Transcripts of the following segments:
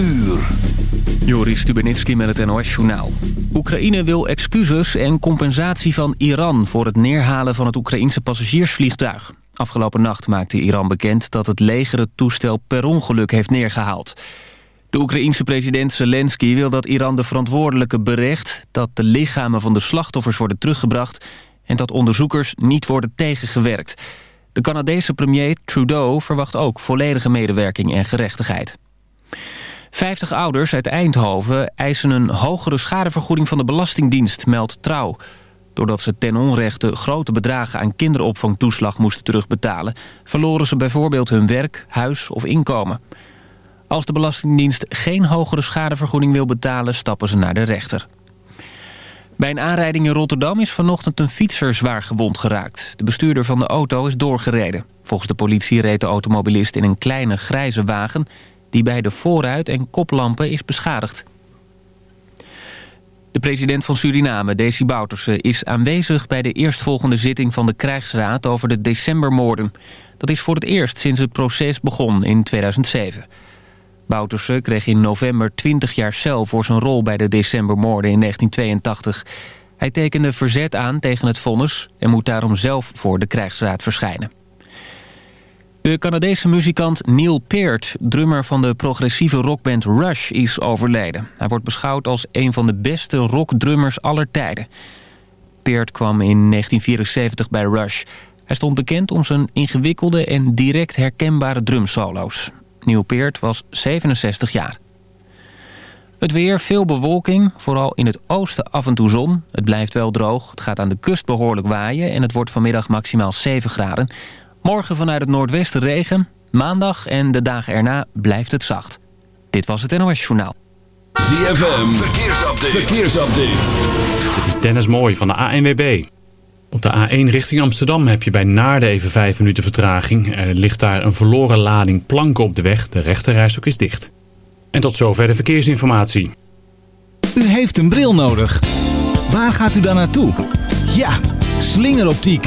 uur. Joris Stubenitski met het NOS-journaal. Oekraïne wil excuses en compensatie van Iran... voor het neerhalen van het Oekraïense passagiersvliegtuig. Afgelopen nacht maakte Iran bekend dat het leger het toestel per ongeluk heeft neergehaald. De Oekraïense president Zelensky wil dat Iran de verantwoordelijke berecht... dat de lichamen van de slachtoffers worden teruggebracht... en dat onderzoekers niet worden tegengewerkt... De Canadese premier Trudeau verwacht ook volledige medewerking en gerechtigheid. Vijftig ouders uit Eindhoven eisen een hogere schadevergoeding van de Belastingdienst, meldt Trouw. Doordat ze ten onrechte grote bedragen aan kinderopvangtoeslag moesten terugbetalen... verloren ze bijvoorbeeld hun werk, huis of inkomen. Als de Belastingdienst geen hogere schadevergoeding wil betalen... stappen ze naar de rechter. Bij een aanrijding in Rotterdam is vanochtend een fietser zwaar gewond geraakt. De bestuurder van de auto is doorgereden. Volgens de politie reed de automobilist in een kleine grijze wagen... die bij de voorruit en koplampen is beschadigd. De president van Suriname, Desi Bouterse, is aanwezig bij de eerstvolgende zitting van de krijgsraad over de decembermoorden. Dat is voor het eerst sinds het proces begon in 2007. Bouterse kreeg in november 20 jaar cel voor zijn rol bij de decembermoorden in 1982. Hij tekende verzet aan tegen het vonnis en moet daarom zelf voor de krijgsraad verschijnen. De Canadese muzikant Neil Peart, drummer van de progressieve rockband Rush, is overleden. Hij wordt beschouwd als een van de beste rockdrummers aller tijden. Peart kwam in 1974 bij Rush. Hij stond bekend om zijn ingewikkelde en direct herkenbare drumsolo's. Neil Peart was 67 jaar. Het weer, veel bewolking, vooral in het oosten af en toe zon. Het blijft wel droog, het gaat aan de kust behoorlijk waaien... en het wordt vanmiddag maximaal 7 graden. Morgen vanuit het noordwesten regen. Maandag en de dagen erna blijft het zacht. Dit was het NOS Journaal. ZFM, verkeersupdate. verkeersupdate. Dit is Dennis Mooij van de ANWB. Op de A1 richting Amsterdam heb je bij Naarden even 5 minuten vertraging. Er ligt daar een verloren lading planken op de weg. De rechterrijstok is dicht. En tot zover de verkeersinformatie. U heeft een bril nodig. Waar gaat u dan naartoe? Ja, slingeroptiek.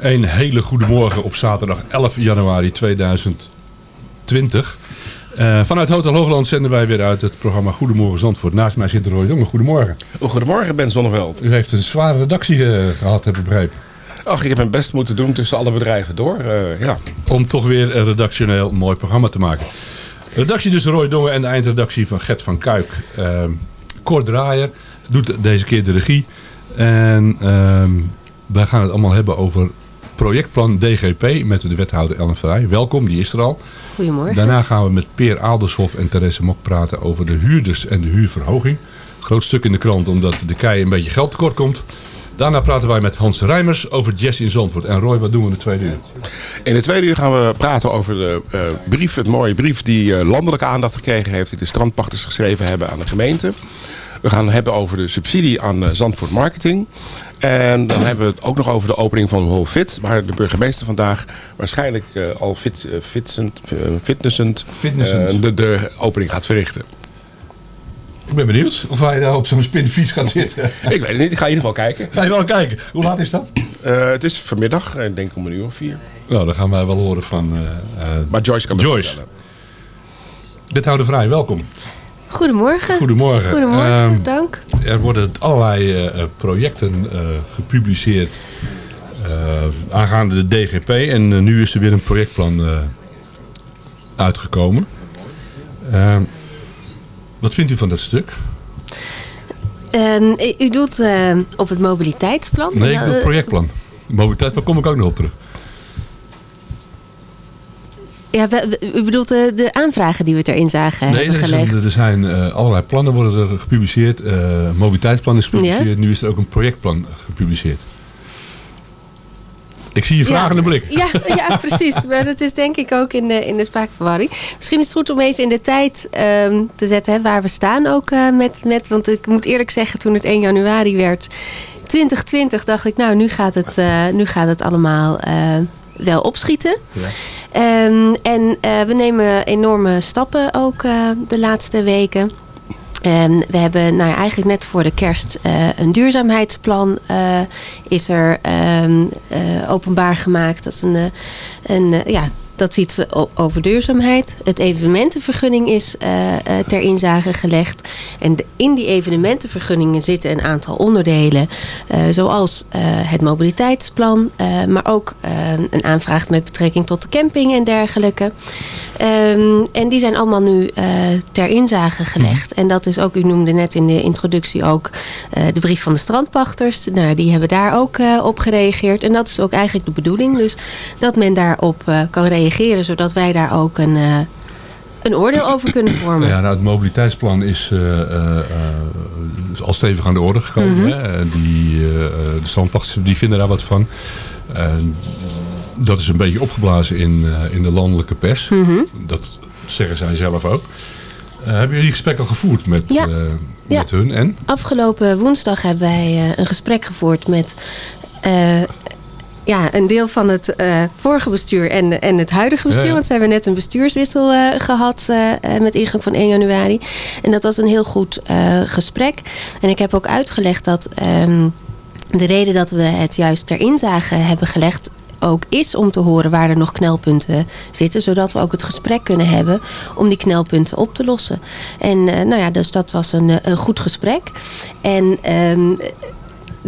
Een hele goede morgen op zaterdag 11 januari 2020. Eh, vanuit Hotel Hoogland zenden wij weer uit het programma Goedemorgen Zandvoort. Naast mij zit Roy Jonge. Goedemorgen. Oh, goedemorgen, Ben Zonneveld. U heeft een zware redactie eh, gehad, heb ik begrepen. Ach, ik heb mijn best moeten doen tussen alle bedrijven door. Eh, ja. Om toch weer een redactioneel mooi programma te maken. Redactie dus Roy Dongen en de eindredactie van Gert van Kuik. Ehm Cor Draaier doet deze keer de regie. En ehm, wij gaan het allemaal hebben over projectplan DGP met de wethouder Ellen Verrij. Welkom, die is er al. Goedemorgen. Daarna gaan we met Peer Aalders,hof en Therese Mok praten over de huurders en de huurverhoging. Groot stuk in de krant omdat de kei een beetje geld tekort komt. Daarna praten wij met Hans Rijmers over jazz in Zandvoort. En Roy, wat doen we in de tweede uur? In de tweede uur gaan we praten over de eh, brief, het mooie brief die eh, landelijke aandacht gekregen heeft. Die de strandpachters geschreven hebben aan de gemeente. We gaan het hebben over de subsidie aan eh, Zandvoort Marketing. En dan hebben we het ook nog over de opening van Hol Fit. Waar de burgemeester vandaag waarschijnlijk eh, al fit, fitsend, eh, fitnessend, Fitnessend. de, de opening gaat verrichten. Ik ben benieuwd of hij daar op zo'n spinfiets gaat zitten. Ik weet het niet, ik ga in ieder geval kijken. Ga je wel kijken. Hoe laat is dat? Het is vanmiddag, ik denk om een uur of vier. Nou, dan gaan wij wel horen van Maar Joyce kan het Joyce. vertellen. Wethouder Vrij, welkom. Goedemorgen. Goedemorgen. Goedemorgen, Ehm, dank. Er worden allerlei eh, eh, projecten eh, gepubliceerd aangaande de DGP. En nu is er weer een projectplan uitgekomen. Ehm, wat vindt u van dat stuk? Ehm, u doelt eh, op het mobiliteitsplan? Nee, ik Nou, wil het projectplan. Mobiliteit, daar kom ik ook nog op terug. Ja, we- u bedoelt de, de aanvragen die we erin zagen Nee, hebben er, gelegd? een- er zijn eh, allerlei plannen worden er gepubliceerd. Eh mobiliteitsplan is gepubliceerd. Nu is er ook een projectplan gepubliceerd. Ik zie je vragende ja, blik. Ja, ja, precies. Maar dat is denk ik ook in de, in de spraakverwarring. Misschien is het goed om even in de tijd ehm, te zetten hè, waar we staan ook eh, met, met... Want ik moet eerlijk zeggen, toen het 1 januari werd 2020... dacht ik, nou, nu gaat het, eh, nu gaat het allemaal eh, wel opschieten. Ehm, en eh, we nemen enorme stappen ook eh, de laatste weken... En we hebben nou ja, eigenlijk net voor de kerst eh, een duurzaamheidsplan is er ehm, eh, openbaar gemaakt. Dat is een, een ja, dat ziet over duurzaamheid. Het evenementenvergunning is eh, eh, ter inzage gelegd. En in die evenementenvergunningen zitten een aantal onderdelen. eh, zoals het mobiliteitsplan. maar ook een aanvraag met betrekking tot de camping en dergelijke. Ehm, en die zijn allemaal nu ter inzage gelegd. En dat is ook, u noemde net in de introductie ook de brief van de strandpachters. Nou, die hebben daar ook op gereageerd. En dat is ook eigenlijk de bedoeling. Dus dat men daarop kan reageren, zodat wij daar ook een, eh, een oordeel over kunnen vormen. Ja, nou, het mobiliteitsplan is eh, eh, al stevig aan de orde gekomen. Mhm. hè. Die, de standpachters die vinden daar wat van. Dat is een beetje opgeblazen in, in de landelijke pers. Mhm. Dat zeggen zij zelf ook. Hebben jullie gesprek al gevoerd met, Ja. Ja. met hun? En? Afgelopen woensdag hebben wij een gesprek gevoerd met ja, een deel van het eh, vorige bestuur en, en het huidige bestuur. Ja. Want ze hebben net een bestuurswissel eh, gehad eh, met ingang van 1 januari. En dat was een heel goed gesprek. En ik heb ook uitgelegd dat ehm, de reden dat we het juist ter inzage hebben gelegd ook is om te horen waar er nog knelpunten zitten. Zodat we ook het gesprek kunnen hebben om die knelpunten op te lossen. En nou ja, dus dat was een, een goed gesprek. En ehm,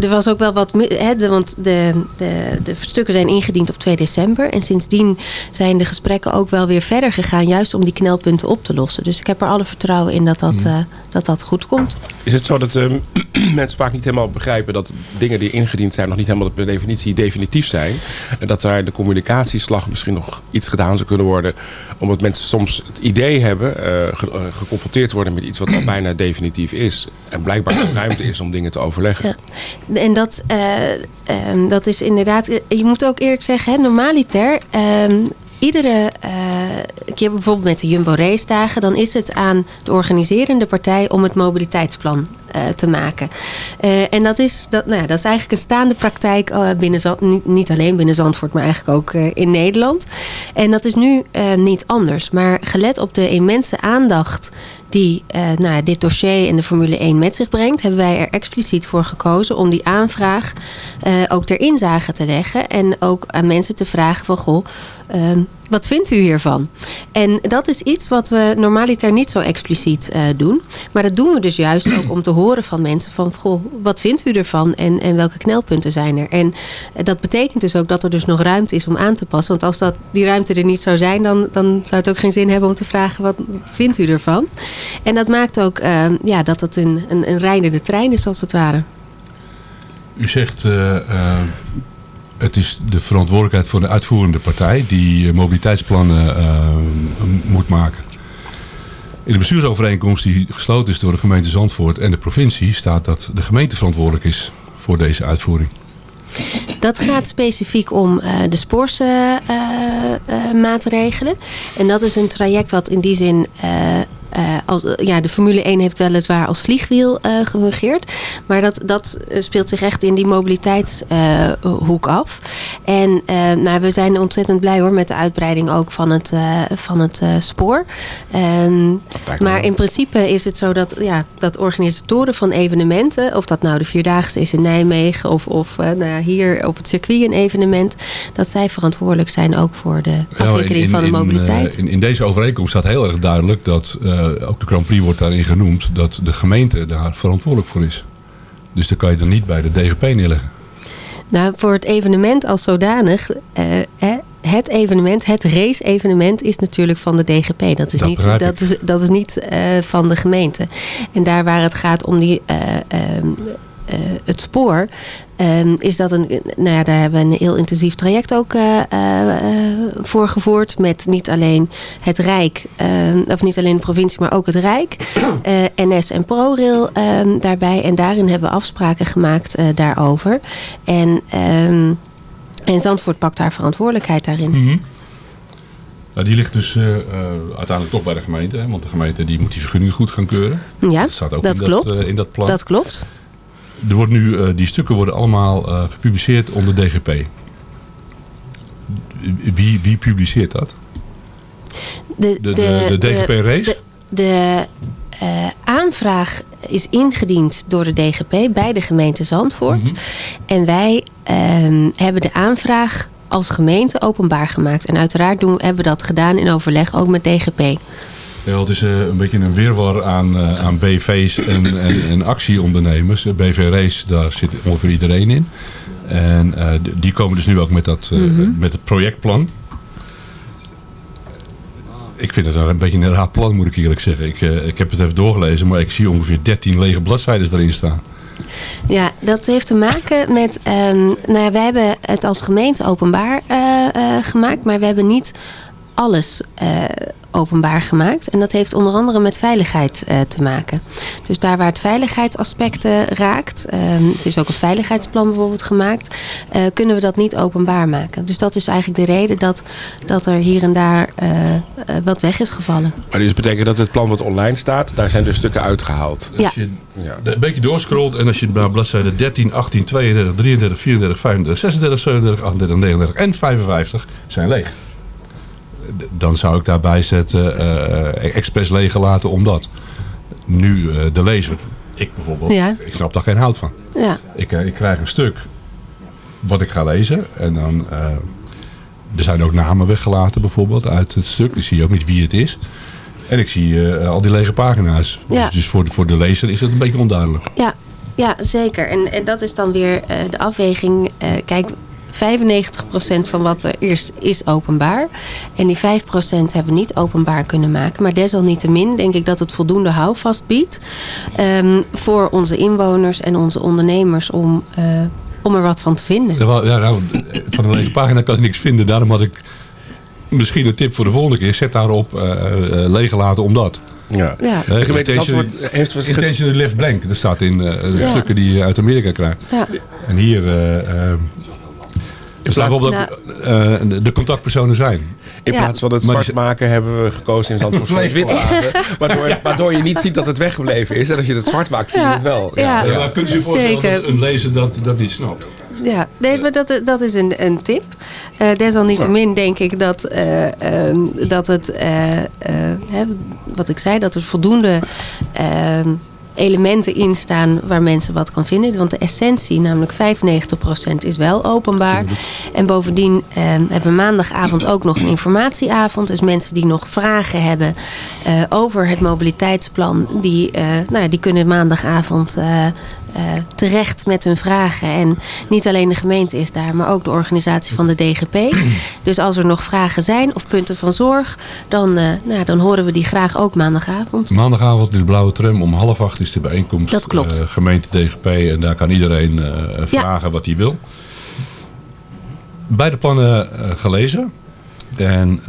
er was ook wel wat... Hè, want de, de, de stukken zijn ingediend op 2 december. En sindsdien zijn de gesprekken ook wel weer verder gegaan. Juist om die knelpunten op te lossen. Dus ik heb er alle vertrouwen in dat dat, eh, dat, dat goed komt. Is het zo dat ehm, mensen vaak niet helemaal begrijpen dat dingen die ingediend zijn nog niet helemaal per definitie definitief zijn? En dat daar de communicatieslag misschien nog iets gedaan zou kunnen worden, omdat mensen soms het idee hebben eh, geconfronteerd worden met iets wat al bijna definitief is. En blijkbaar ruimte is om dingen te overleggen. Ja. En dat, eh, ehm, dat is inderdaad... Je moet ook eerlijk zeggen, hè, normaliter... ehm, iedere eh, keer bijvoorbeeld met de Jumbo Race dagen... dan is het aan de organiserende partij om het mobiliteitsplan eh, te maken. Eh, en dat is, dat, nou ja, dat is eigenlijk een staande praktijk eh, binnen niet, niet alleen binnen Zandvoort, maar eigenlijk ook in Nederland. En dat is nu niet anders. Maar gelet op de immense aandacht die eh, nou, dit dossier en de Formule 1 met zich brengt, hebben wij er expliciet voor gekozen om die aanvraag ook ter inzage te leggen. En ook aan mensen te vragen van goh, ehm, wat vindt u hiervan? En dat is iets wat we normaliter niet zo expliciet eh, doen. Maar dat doen we dus juist ook om te horen van mensen van goh, wat vindt u ervan en, en welke knelpunten zijn er? En eh, dat betekent dus ook dat er dus nog ruimte is om aan te passen. Want als dat, die ruimte er niet zou zijn, dan, dan zou het ook geen zin hebben om te vragen wat vindt u ervan? En dat maakt ook eh, ja, dat het een, een, een rijdende trein is als het ware. U zegt, het is de verantwoordelijkheid van de uitvoerende partij die eh, mobiliteitsplannen eh, moet maken. In de bestuursovereenkomst die gesloten is door de gemeente Zandvoort en de provincie staat dat de gemeente verantwoordelijk is voor deze uitvoering. Dat gaat specifiek om eh, de spoorsmaatregelen. en dat is een traject wat in die zin... eh, als, ja, de Formule 1 heeft weliswaar als vliegwiel gefungeerd. Maar dat, dat eh, speelt zich echt in die mobiliteitshoek af. En nou, we zijn ontzettend blij hoor met de uitbreiding ook van het, van het spoor. Ehm, maar in principe is het zo dat, ja, dat organisatoren van evenementen... of dat nou de Vierdaagse is in Nijmegen... of, of nou ja, hier op het circuit een evenement... dat zij verantwoordelijk zijn ook voor de afwikkeling in- van de mobiliteit. In, deze overeenkomst staat heel erg duidelijk dat, ook de Grand Prix wordt daarin genoemd, dat de gemeente daar verantwoordelijk voor is. Dus dan kan je dan niet bij de DGP neerleggen. Nou, voor het evenement als zodanig... eh, het evenement, het race-evenement is natuurlijk van de DGP. Dat is Dat niet, dat is, dat is niet eh, van de gemeente. En daar waar het gaat om die, eh, ehm, eh, het spoor... ehm, is dat een, nou ja, daar hebben we een heel intensief traject ook eh, eh, eh, voor gevoerd. Met niet alleen het Rijk, ehm, of niet alleen de provincie, maar ook het Rijk. eh, NS en ProRail ehm, daarbij. En daarin hebben we afspraken gemaakt eh, daarover. En, ehm, en Zandvoort pakt daar verantwoordelijkheid daarin. Nou, die ligt dus eh, eh, uiteindelijk toch bij de gemeente, hè, want de gemeente die moet die vergunningen goed gaan keuren. Ja, dat staat ook dat in, dat, klopt. eh, in dat plan. Dat klopt. Er wordt nu, eh, die stukken worden allemaal eh, gepubliceerd onder DGP. Wie, wie publiceert dat? De, De- de- de DGP race? De, de, eh, aanvraag is ingediend door de DGP bij de gemeente Zandvoort. Mhm. En wij ehm, hebben de aanvraag als gemeente openbaar gemaakt. En uiteraard doen, hebben we dat gedaan in overleg ook met DGP. Ja, het is eh, een beetje een weerwar aan, eh, aan BV's en, en, en actieondernemers. Eh, BV Race, daar zit ongeveer iedereen in. En die komen dus nu ook met, dat, Mhm. met het projectplan. Ik vind het een beetje een raar plan, moet ik eerlijk zeggen. Ik, ik heb het even doorgelezen, maar ik zie ongeveer 13 lege bladzijden erin staan. Ja, dat heeft te maken met. ehm nou ja, wij hebben het als gemeente openbaar gemaakt, maar we hebben niet alles eh, openbaar gemaakt. En dat heeft onder andere met veiligheid eh, te maken. Dus daar waar het veiligheidsaspect eh, raakt, ehm, het is ook een veiligheidsplan bijvoorbeeld gemaakt, eh, kunnen we dat niet openbaar maken. Dus dat is eigenlijk de reden dat, dat er hier en daar wat weg is gevallen. Maar dus betekent dat het plan wat online staat, daar zijn dus stukken uitgehaald. Ja. Als je een beetje doorscrollt en als je naar bladzijde 13, 18, 32, 33, 34, 35, 36, 37, 38, 39 en 55 zijn leeg. Dan zou ik daarbij zetten, eh expres leeg laten omdat. Nu eh, de lezer, ik bijvoorbeeld, Ja. ik snap daar geen hout van. Ja. Ik, eh, ik krijg een stuk wat ik ga lezen en dan... eh, er zijn ook namen weggelaten bijvoorbeeld uit het stuk. Ik zie ook niet wie het is. En ik zie eh, al die lege pagina's. Ja. Dus, dus voor, de, voor de lezer is het een beetje onduidelijk. Ja, ja zeker. En, en dat is dan weer eh, de afweging. Eh, kijk, 95% van wat er is, is openbaar. En die 5% hebben we niet openbaar kunnen maken. Maar desalniettemin denk ik dat het voldoende houvast biedt... ehm, voor onze inwoners en onze ondernemers om, eh, om er wat van te vinden. Ja, nou, van een lege pagina kan ik niks vinden. Daarom had ik misschien een tip voor de volgende keer. Zet daarop eh eh, leeg laten omdat. Ja. Ja. De gemeente Zandvoort heeft left blank. Dat staat in eh, de Ja. stukken die je uit Amerika krijgt. Ja. En hier... eh, staat wel dat Nou. eh, de- contactpersonen zijn. In Ja. plaats van het Maar zwart maken hebben we gekozen in Zandvoort voor het wit laten. Waardoor, waardoor je niet ziet dat het weggebleven is. En als je het zwart maakt, zie je Ja. het wel. Ja. Ja, je voorstellen Zeker. dat een lezer dat, dat niet snapt? Ja, nee, maar dat, dat is een, een tip. Eh, desalniettemin denk ik dat, eh, ehm, dat het, eh, eh, hè, wat ik zei, dat er voldoende ehm, elementen in staan waar mensen wat kan vinden. Want de essentie, namelijk 95% is wel openbaar. En bovendien ehm, hebben we maandagavond ook nog een informatieavond. Dus mensen die nog vragen hebben eh, over het mobiliteitsplan, die, eh, nou ja, die kunnen maandagavond eh, terecht met hun vragen. En niet alleen de gemeente is daar, maar ook de organisatie van de DGP. Dus als er nog vragen zijn of punten van zorg, dan, eh, nou, dan horen we die graag ook maandagavond. Maandagavond in de Blauwe Tram om half acht is de bijeenkomst. Dat klopt. eh, gemeente DGP en daar kan iedereen vragen wat hij wil. Beide plannen gelezen. En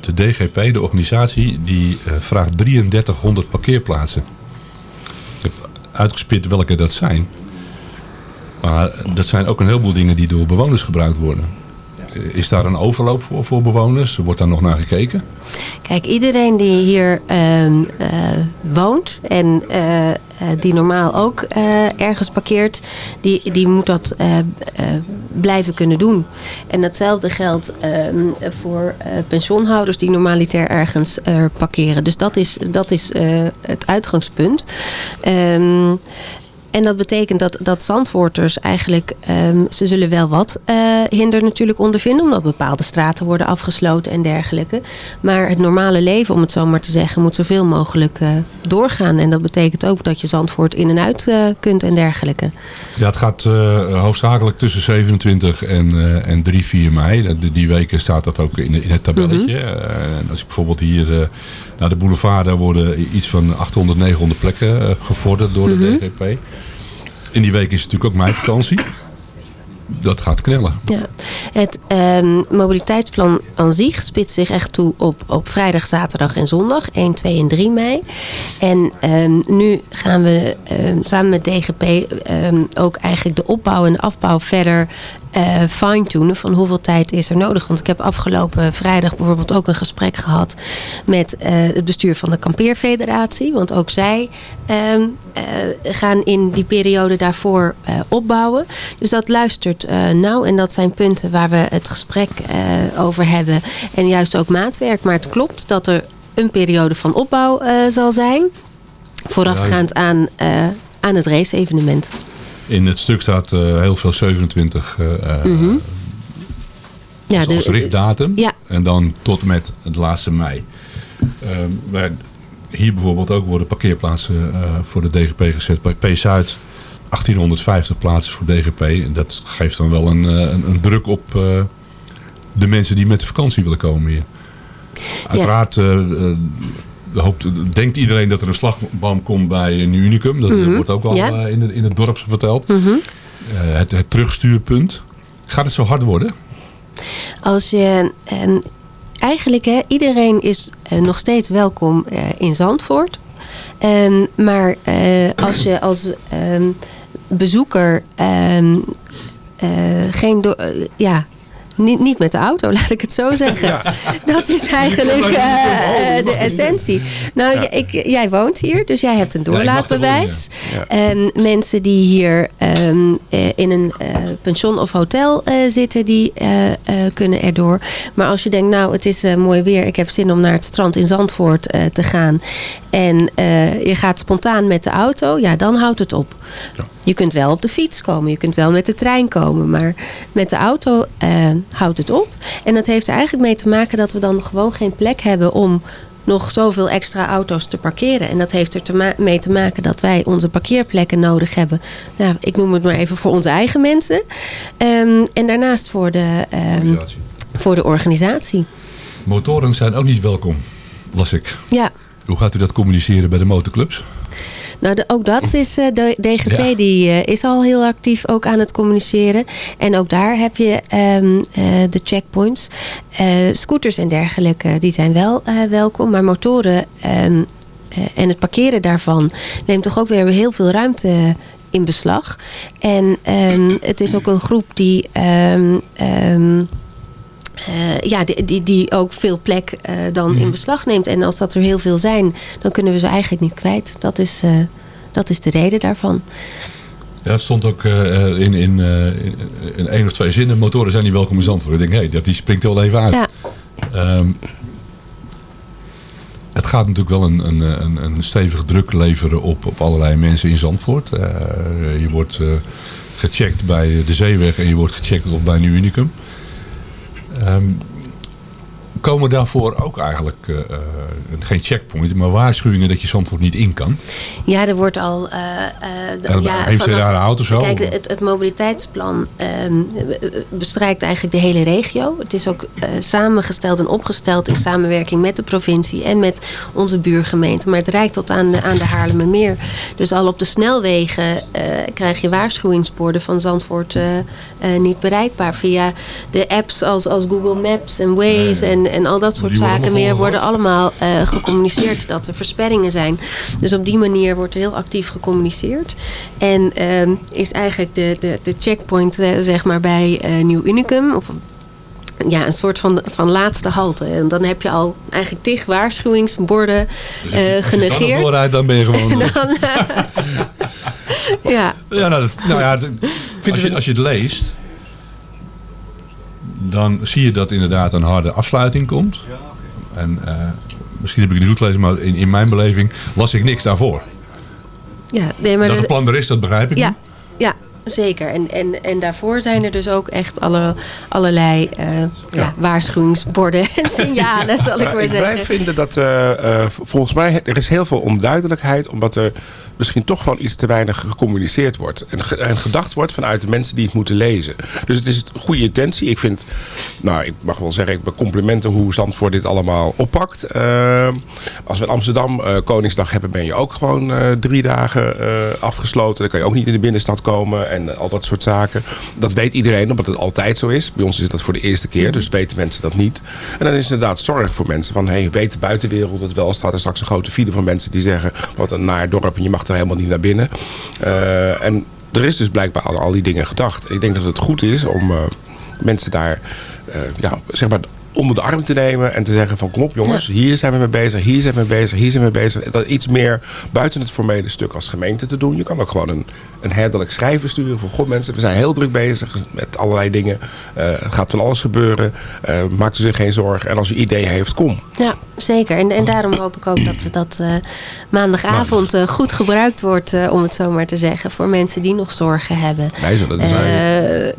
de, DGP, de organisatie, die vraagt 3300 parkeerplaatsen. Uitgespit welke dat zijn. Maar dat zijn ook een heleboel dingen die door bewoners gebruikt worden. Is daar een overloop voor, voor bewoners? Wordt daar nog naar gekeken? Kijk, iedereen die hier ehm, eh, woont en eh, eh, die normaal ook ergens parkeert, die, die moet dat blijven kunnen doen. En datzelfde geldt ehm, voor pensioenhouders die normaliter ergens parkeren. Dus dat is, dat is het uitgangspunt. Ehm, en dat betekent dat, dat eigenlijk, ehm, ze zullen wel wat eh, hinder natuurlijk ondervinden, omdat bepaalde straten worden afgesloten en dergelijke. Maar het normale leven, om het zo maar te zeggen, moet zoveel mogelijk eh, doorgaan. En dat betekent ook dat je Zandvoort in en uit eh, kunt en dergelijke. Ja, het gaat hoofdzakelijk tussen 27 en, en 3, 4 mei. Die weken staat dat ook in, in het tabelletje. En als ik bijvoorbeeld hier naar de boulevard, daar worden iets van 800, 900 plekken eh, gevorderd door de Mhm. DGP. In die week is het natuurlijk ook mijn vakantie. Dat gaat knellen. Ja. Het ehm, mobiliteitsplan aan zich spitst zich echt toe op, op vrijdag, zaterdag en zondag, 1, 2 en 3 mei. En ehm, nu gaan we ehm, samen met DGP ook eigenlijk de opbouw en de afbouw verder eh, fine-tunen van hoeveel tijd is er nodig. Want ik heb afgelopen vrijdag bijvoorbeeld ook een gesprek gehad met eh, het bestuur van de Kampeerfederatie. Want ook zij ehm, eh, gaan in die periode daarvoor opbouwen. Dus dat luistert nauw en dat zijn punten waar we het gesprek over hebben. En juist ook maatwerk. Maar het klopt dat er een periode van opbouw zal zijn. Voorafgaand aan, aan het race-evenement. In het stuk staat eh, heel veel 27 eh, eh, Mhm. Ja, als, de- richtdatum. Ja. En dan tot met het laatste mei. Ehm, maar hier bijvoorbeeld ook worden parkeerplaatsen voor de DGP gezet. Bij P-Zuid 1850 plaatsen voor DGP. En dat geeft dan wel een, een, een druk op de mensen die met de vakantie willen komen hier. Uiteraard hoopt, denkt iedereen dat er een slagboom komt bij een Unicum. Dat eh, Mhm. wordt ook al Ja. eh, in, het, in het dorp verteld. Mhm. Eh, het, het terugstuurpunt. Gaat het zo hard worden? Als je, ehm, eigenlijk, hè, iedereen is eh, nog steeds welkom eh, in Zandvoort. Ehm, maar eh, als je als ehm, bezoeker eh, geen do- eh, ja, niet, niet met de auto, laat ik het zo zeggen. Dat is eigenlijk eh, eh, de essentie. Nou, ja, ik, jij woont hier, dus jij hebt een doorlaatbewijs. En mensen die hier ehm, eh, in een eh, pension of hotel zitten, die kunnen erdoor. Maar als je denkt, nou, het is mooi weer. Ik heb zin om naar het strand in Zandvoort te gaan. En je gaat spontaan met de auto, ja, dan houdt het op. Je kunt wel op de fiets komen, je kunt wel met de trein komen. Maar met de auto eh, houdt het op. En dat heeft er eigenlijk mee te maken dat we dan gewoon geen plek hebben om nog zoveel extra auto's te parkeren. En dat heeft er te mee te maken dat wij onze parkeerplekken nodig hebben. Nou, ik noem het maar even voor onze eigen mensen. Ehm, en daarnaast voor de, ehm, voor de organisatie. Motoren zijn ook niet welkom, las ik. Ja. Hoe gaat u dat communiceren bij de motorclubs? Nou, de- ook dat is eh, de DGP Ja. die eh, is al heel actief ook aan het communiceren. En ook daar heb je ehm, eh, de checkpoints. Scooters en dergelijke, die zijn wel welkom. Maar motoren ehm, eh, en het parkeren daarvan neemt toch ook weer heel veel ruimte in beslag. En ehm, het is ook een groep die eh, ja, die, die, die ook veel plek eh, dan in beslag neemt. En als dat er heel veel zijn, dan kunnen we ze eigenlijk niet kwijt. Dat is, eh, dat is de reden daarvan. Ja, het stond ook in, in, in, één of twee zinnen. Motoren zijn niet welkom in Zandvoort. Ik denk, hé, hey, dat die springt wel even uit. Ja, Ehm, het gaat natuurlijk wel een, een, een, een stevige druk leveren op, op allerlei mensen in Zandvoort. Je wordt gecheckt bij de Zeeweg en je wordt gecheckt of bij Nieuw Unicum. Ehm, komen daarvoor ook eigenlijk eh, eh, geen checkpoint, maar waarschuwingen dat je Zandvoort niet in kan? ja er wordt al... eh, d- En ja, heeft ze vanaf- daar een auto zo? Kijk, het, het mobiliteitsplan ehm, bestrijkt eigenlijk de hele regio. Het is ook eh, samengesteld en opgesteld in samenwerking met de provincie en met onze buurgemeente. Maar het reikt tot aan de, aan de Haarlemmermeer. Dus al op de snelwegen eh, krijg je waarschuwingsborden van Zandvoort eh, eh, niet bereikbaar. Via de apps als, als Google Maps en Waze en, en al dat soort zaken meer worden allemaal eh, gecommuniceerd dat er versperringen zijn. Dus op die manier wordt er heel actief gecommuniceerd. En ehm, is eigenlijk de, de, de checkpoint eh, zeg maar bij eh, Nieuw Unicum. Of ja, een soort van, van laatste halte. En dan heb je al eigenlijk tig waarschuwingsborden Dus eh, als je dan genegeerd. dan ben je gewoon... Dan, ja, Ja, nou, dat, nou ja, als, je, als je het leest, dan zie je dat inderdaad een harde afsluiting komt. En eh, misschien heb ik het niet goed gelezen, maar in, in mijn beleving las ik niks daarvoor. Ja, nee, maar dat de- het plan er is, dat begrijp ik Ja, niet. ja zeker. En, en, en daarvoor zijn er dus ook echt alle, allerlei eh, ja. waarschuwingsborden en signalen, zal ik Maar maar ik zeggen. blijf vinden dat eh, eh, volgens mij er is heel veel onduidelijkheid omdat er misschien toch gewoon iets te weinig gecommuniceerd wordt en, ge- en gedacht wordt vanuit de mensen die het moeten lezen. Dus het is een goede intentie. Ik vind, nou, ik mag wel zeggen, ik ben complimenten hoe Zandvoort dit allemaal oppakt. Eh, als we in Amsterdam eh, Koningsdag hebben, ben je ook gewoon eh, drie dagen afgesloten. Dan kan je ook niet in de binnenstad komen en al dat soort zaken. Dat weet iedereen, omdat het altijd zo is. Bij ons is dat voor de eerste keer, dus weten mensen dat niet. En dan is inderdaad zorg voor mensen van, hey, weet de buitenwereld het wel? Staat er straks een grote file van mensen die zeggen, wat een naar dorp en je mag er helemaal niet naar binnen. Eh, en er is dus blijkbaar aan al die dingen gedacht. Ik denk dat het goed is om eh, mensen daar, eh, ja, zeg maar onder de arm te nemen en te zeggen van kom op jongens, hier zijn we mee bezig, hier zijn we mee bezig, hier zijn we mee bezig. Dat iets meer buiten het formele stuk als gemeente te doen. Je kan ook gewoon een, een herderlijk schrijven sturen van god mensen, we zijn heel druk bezig met allerlei dingen. Eh, er gaat van alles gebeuren. Eh, maakt u zich geen zorgen. En als u idee heeft, kom. Ja, zeker. En, en daarom hoop ik ook dat, dat eh, maandagavond eh, goed gebruikt wordt, eh, om het zo maar te zeggen, voor mensen die nog zorgen hebben. Wij zullen er zijn.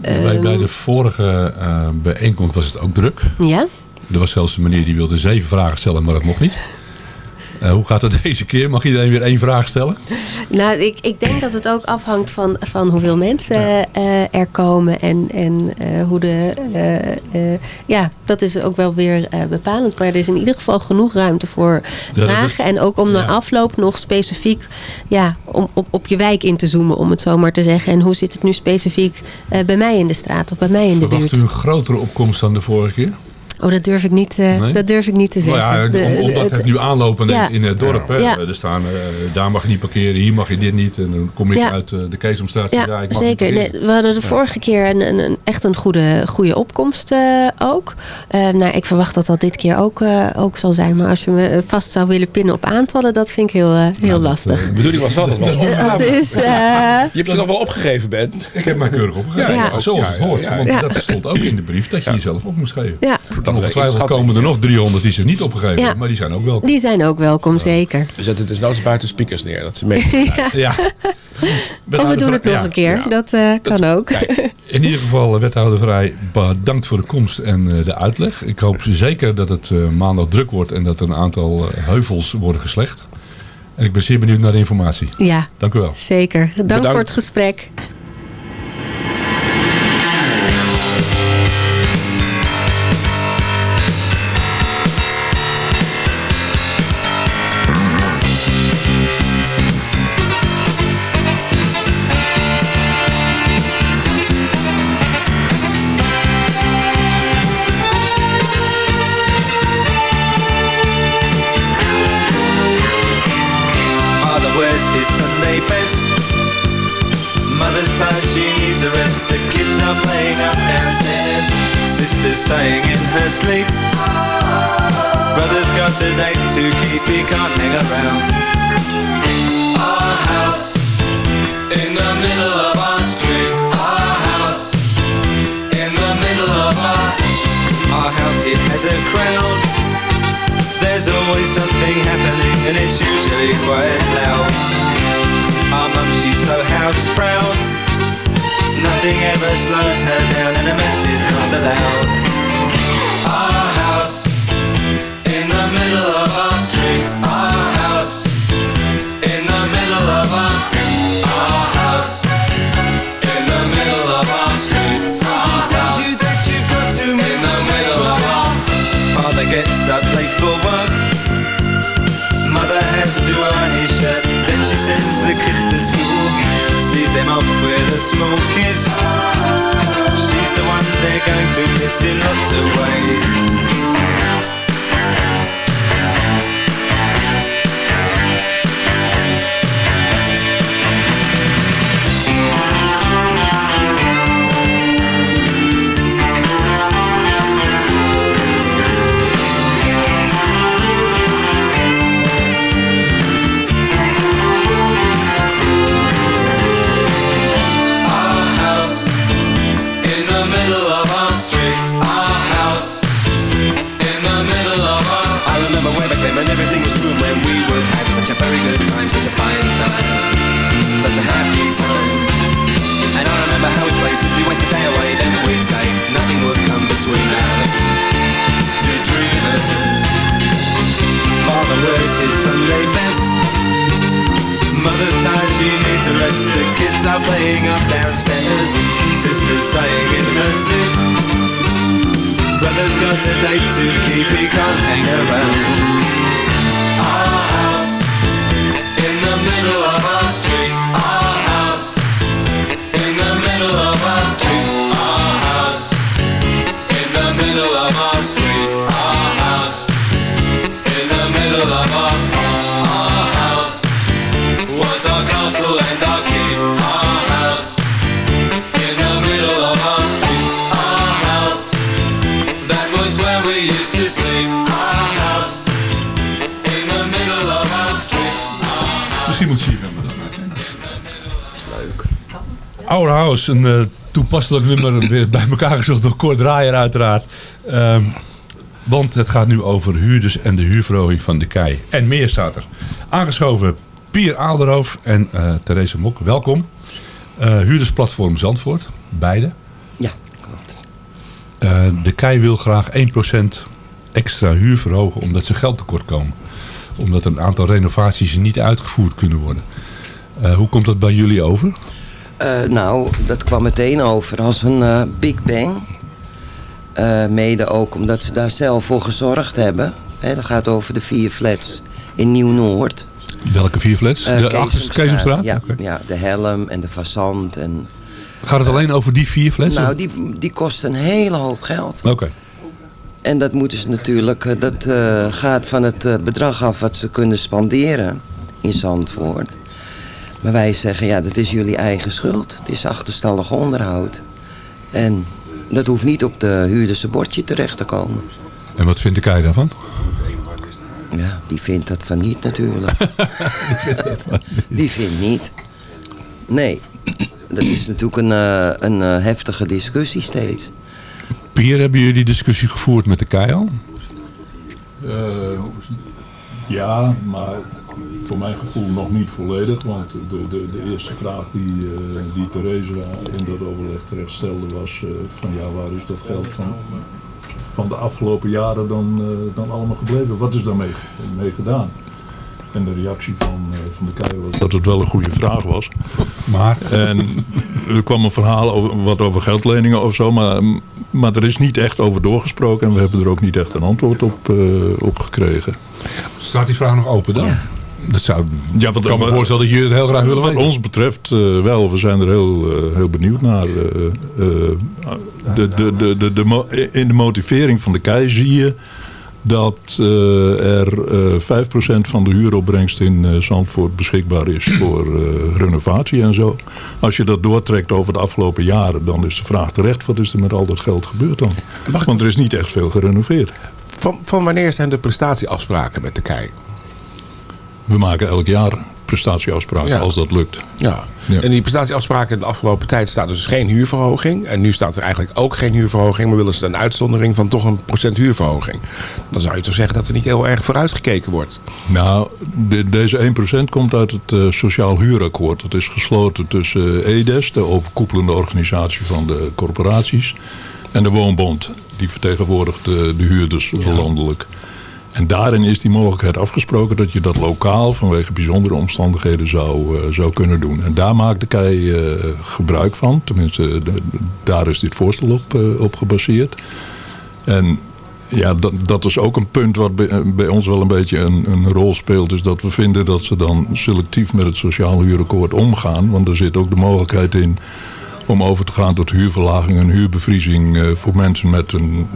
Eh, bij, bij ehm, de vorige eh, bijeenkomst was het ook druk. ja? Er was zelfs een meneer die wilde zeven vragen stellen, maar dat mocht niet. Eh, hoe gaat het deze keer? Mag iedereen weer één vraag stellen? Nou, ik, ik denk dat het ook afhangt van, van hoeveel mensen eh, er komen en, en eh, hoe de. ja, dat is ook wel weer bepalend. Maar er is in ieder geval genoeg ruimte voor dat vragen. en ook om na afloop nog specifiek ja, om, op, op je wijk in te zoomen, om het zo maar te zeggen. En hoe zit het nu specifiek bij mij in de straat of bij mij in de Verwacht buurt? u een grotere opkomst dan de vorige keer? Oh, dat durf ik niet, eh, Nee? dat durf ik niet te Nou zeggen. ja, De- om- omdat het- het nu aanlopen Ja. in het dorp. Hè? Ja. Er staan, eh, daar mag je niet parkeren, hier mag je dit niet. En dan kom ik Ja. uit eh, de Keesomstraat. Ja, ik mag niet zeker. Nee, we hadden de vorige keer een, een, een- echt een goede, goede opkomst eh, ook. Eh, nou, ik verwacht dat dat dit keer ook, eh, ook zal zijn. Maar als je me eh, vast zou willen pinnen op aantallen, dat vind ik heel, eh, heel lastig. De bedoeling was wel dat het was Eh, eh, Je hebt het nog wel opgegeven, Ben. Ik heb mij keurig opgegeven. Ja. Ja, Zoals het hoort. Ja, ja, Want ja. dat stond ook in de brief dat je jezelf op moest geven. ja, En ongetwijfeld komen er nog 300 die zich niet opgegeven hebben. Maar die zijn ook welkom. die zijn ook welkom, zeker. We zetten dus nooit buiten speakers neer. Dat ze mee. Ja. Of we doen het nog Ja. een keer. ja. Dat eh, kan ook. In ieder geval, eh, wethouder Vrij, bedankt voor de komst en eh, de uitleg. Ik hoop zeker dat het eh, maandag druk wordt en dat er een aantal eh, heuvels worden geslecht. En ik ben zeer benieuwd naar de informatie. Ja, Dank u wel. zeker. Dank Bedankt. voor het gesprek. To can't hang around. Our house in the middle of our street. Our house in the middle of our our house. It has a crowd. There's always something happening, and it's usually quite loud. Our mum, she's so house proud. Nothing ever slows her down, and a mess is not allowed. Our house in the middle them up with a smoke Een eh, toepasselijk nummer weer bij elkaar gezocht door Cor Draaier uiteraard. Ehm, want het gaat nu over huurders en de huurverhoging van de kei. En meer staat er. Aangeschoven Pier Aalderhoofd en eh Therese Mok, welkom. Eh, huurdersplatform Zandvoort, beide. Ja, klopt. De kei wil graag 1% extra huur verhogen omdat ze geld tekort komen. Omdat er een aantal renovaties niet uitgevoerd kunnen worden. Hoe komt dat bij jullie over? Eh, nou, dat kwam meteen over als een eh, big bang. Eh, mede ook omdat ze daar zelf voor gezorgd hebben. Hè, dat gaat over de vier flats in Nieuw-Noord. Welke vier flats? De achterste Keesomstraat? Ja, ja, de Helm en de Fazant. En, Gaat het alleen over die vier flats? nou, die, die kosten een hele hoop geld. Oké. En dat moeten ze natuurlijk, dat gaat van het bedrag af wat ze kunnen spanderen in Zandvoort. Maar wij zeggen, ja, dat is jullie eigen schuld. Het is achterstallig onderhoud. En dat hoeft niet op de huurderse bordje terecht te komen. En wat vindt de kei daarvan? Ja, die vindt dat van niet natuurlijk. die vindt niet. Nee, dat is natuurlijk een, eh, een eh, heftige discussie steeds. Pier, hebben jullie die discussie gevoerd met de kei al? Eh, ja, maar voor mijn gevoel nog niet volledig. Want de, de, de eerste vraag die, eh die Theresa in dat overleg terecht stelde was eh, van ja, waar is dat geld van, van de afgelopen jaren dan, eh, dan allemaal gebleven? Wat is daarmee mee gedaan? En de reactie van, eh, van de kei was dat het wel een goede vraag was. Maar? En er kwam een verhaal over, wat over geldleningen of zo, maar, maar er is niet echt over doorgesproken. En we hebben er ook niet echt een antwoord op, eh, op gekregen. Staat die vraag nog open dan? Dat zou, Ja, want ik kan me voorstellen dat jullie het heel graag willen Wat weten. ons betreft eh, wel. We zijn er heel, eh, heel benieuwd naar. eh, eh, de, de, de, de, de, in de motivering van de kei zie je dat eh, er eh 5% van de huuropbrengst in eh, Zandvoort beschikbaar is voor eh, renovatie en zo. Als je dat doortrekt over de afgelopen jaren, dan is de vraag terecht, wat is er met al dat geld gebeurd dan? Want er is niet echt veel gerenoveerd. Van, van wanneer zijn de prestatieafspraken met de KEI? We maken elk jaar prestatieafspraken Ja. als dat lukt. Ja. Ja. En die prestatieafspraken in de afgelopen tijd staat dus geen huurverhoging. En nu staat er eigenlijk ook geen huurverhoging. Maar willen ze een uitzondering van toch een procent huurverhoging. Dan zou je toch zeggen dat er niet heel erg vooruitgekeken wordt. Nou, de- deze 1% komt uit het eh, Sociaal Huurakkoord. Dat is gesloten tussen eh, EDES, de overkoepelende organisatie van de corporaties, en de Woonbond. Die vertegenwoordigt eh, de huurders landelijk. En daarin is die mogelijkheid afgesproken dat je dat lokaal vanwege bijzondere omstandigheden zou, eh, zou kunnen doen. En daar maakt de KEI eh, gebruik van. Tenminste, de- daar is dit voorstel op, eh, op gebaseerd. En ja, dat, dat is ook een punt wat bij, ons wel een beetje een, een rol speelt. Is dat we vinden dat ze dan selectief met het sociaal huurakkoord omgaan. Want er zit ook de mogelijkheid in om over te gaan tot huurverlaging en huurbevriezing eh, voor mensen met een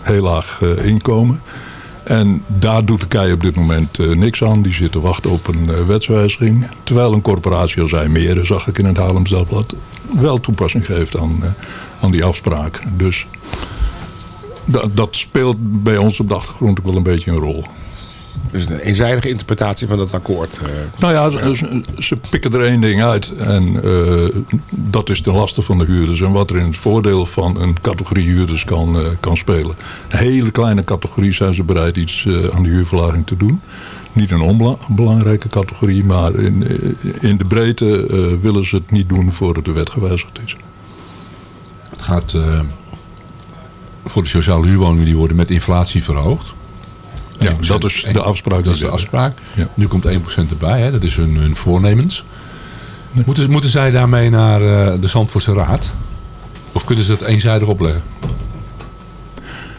heel laag eh, inkomen. En daar doet de KEI op dit moment eh, niks aan. Die zit te wachten op een eh, wetswijziging. Terwijl een corporatie als IJmeren, zag ik in het Haarlems Dagblad, wel toepassing geeft aan, eh, aan die afspraak. Dus dat, dat speelt bij ons op de achtergrond ook wel een beetje een rol. Dus een eenzijdige interpretatie van dat akkoord. eh. Nou ja, ze, ze- ze pikken er één ding uit. En eh, dat is ten laste van de huurders. En wat er in het voordeel van een categorie huurders kan, eh, kan spelen. Een hele kleine categorie zijn ze bereid iets eh, aan de huurverlaging te doen. Niet een onbelangrijke categorie. Maar in, eh, in de breedte eh, willen ze het niet doen voordat de wet gewijzigd is. Het gaat eh, voor de sociale huurwoningen die worden met inflatie verhoogd. Ja, 1%, dat is de afspraak. Dat is de afspraak. Ja. Nu komt 1% erbij, hè? dat is hun, hun voornemens. Moeten, moeten zij daarmee naar eh, de Zandvoortse Raad? Of kunnen ze dat eenzijdig opleggen?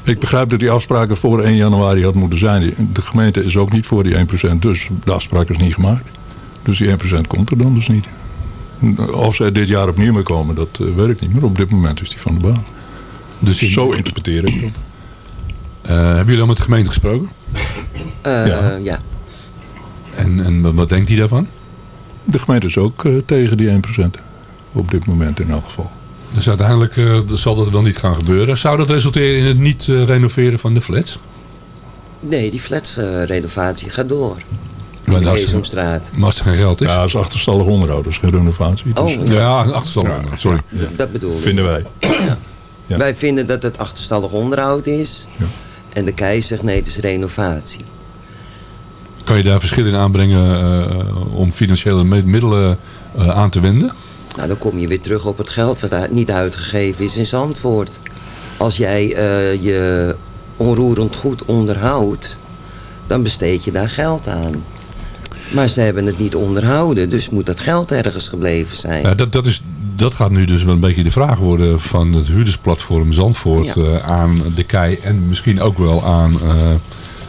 Ik begrijp dat die afspraken voor 1 januari had moeten zijn. De gemeente is ook niet voor die 1%, dus de afspraak is niet gemaakt. Dus die 1% komt er dan dus niet. Of zij dit jaar opnieuw mee komen, dat eh, ik niet. Maar op dit moment is die van de baan. Dus zo interpreteer ik dat. Eh, hebben jullie al met de gemeente gesproken? Eh, Ja. ja. En, en wat- denkt hij daarvan? De gemeente is ook eh, tegen die 1%. Op dit moment in elk geval. Dus uiteindelijk eh, zal dat wel niet gaan gebeuren. Zou dat resulteren in het niet eh, renoveren van de flats? Nee, die flatsrenovatie gaat door. Maar In de. Maar als er geen geld is? Ja, dat is achterstallig onderhoud, dat is geen renovatie. Dus, Oh, ja, een achterstand. Sorry. Dat bedoel ik. Vinden wij. Ja. Wij vinden dat het achterstallig onderhoud is. En de KEI zegt nee, het is renovatie. Kan je daar verschillen in aanbrengen eh, om financiële middelen eh, aan te wenden? Nou, dan kom je weer terug op het geld wat niet uitgegeven is in Zandvoort. Als jij eh, je onroerend goed onderhoudt, dan besteed je daar geld aan. Maar ze hebben het niet onderhouden, dus moet dat geld ergens gebleven zijn. Ja, dat, dat, is, dat gaat nu dus wel een beetje de vraag worden van het huurdersplatform Zandvoort Ja. eh, aan de KEI en misschien ook wel aan, eh,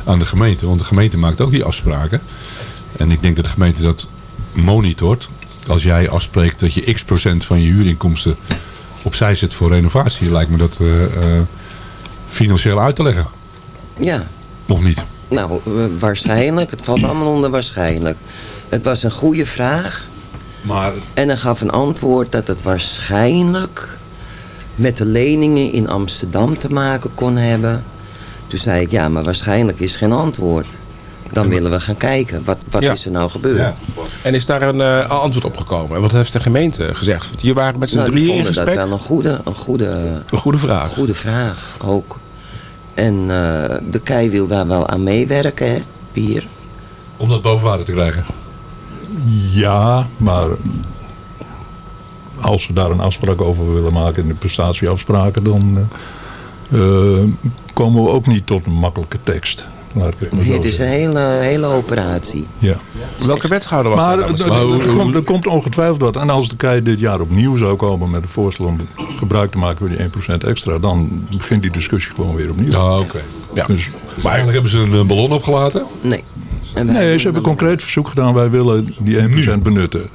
aan de gemeente. Want de gemeente maakt ook die afspraken. En ik denk dat de gemeente dat monitort. Als jij afspreekt dat je x procent van je huurinkomsten opzij zet voor renovatie, lijkt me dat eh, financieel uit te leggen. Ja, Of niet? nou, waarschijnlijk. Het valt allemaal onder waarschijnlijk. Het was een goede vraag. Maar En hij gaf een antwoord dat het waarschijnlijk met de leningen in Amsterdam te maken kon hebben. Toen zei ik, ja, maar waarschijnlijk is geen antwoord. Dan willen we gaan kijken. Wat, wat Ja. is er nou gebeurd? En is daar een eh, antwoord op gekomen? En wat heeft de gemeente gezegd? Want hier waren met z'n Nou, drieën in vonden dat gesprek. wel een goede, een goede, Een goede vraag. goede vraag ook. En eh, de KEI wil daar wel aan meewerken, hè, Pier? om dat boven water te krijgen. Ja, maar als we daar een afspraak over willen maken in de prestatieafspraken, dan eh, eh, komen we ook niet tot een makkelijke tekst. Maar Nee, het is een hele, hele operatie. Ja. Welke wethouder was Maar dat? er, dan? er- komt, er komt ongetwijfeld wat. En als de KEI dit jaar opnieuw zou komen met een voorstel om gebruik te maken van die 1% extra, dan begint die discussie gewoon weer opnieuw. Ja, oké. Ja. Dus, Maar eigenlijk hebben ze een eh, ballon opgelaten. Nee. En nee, ze hebben concreet verzoek gedaan. Wij willen die 1% benutten.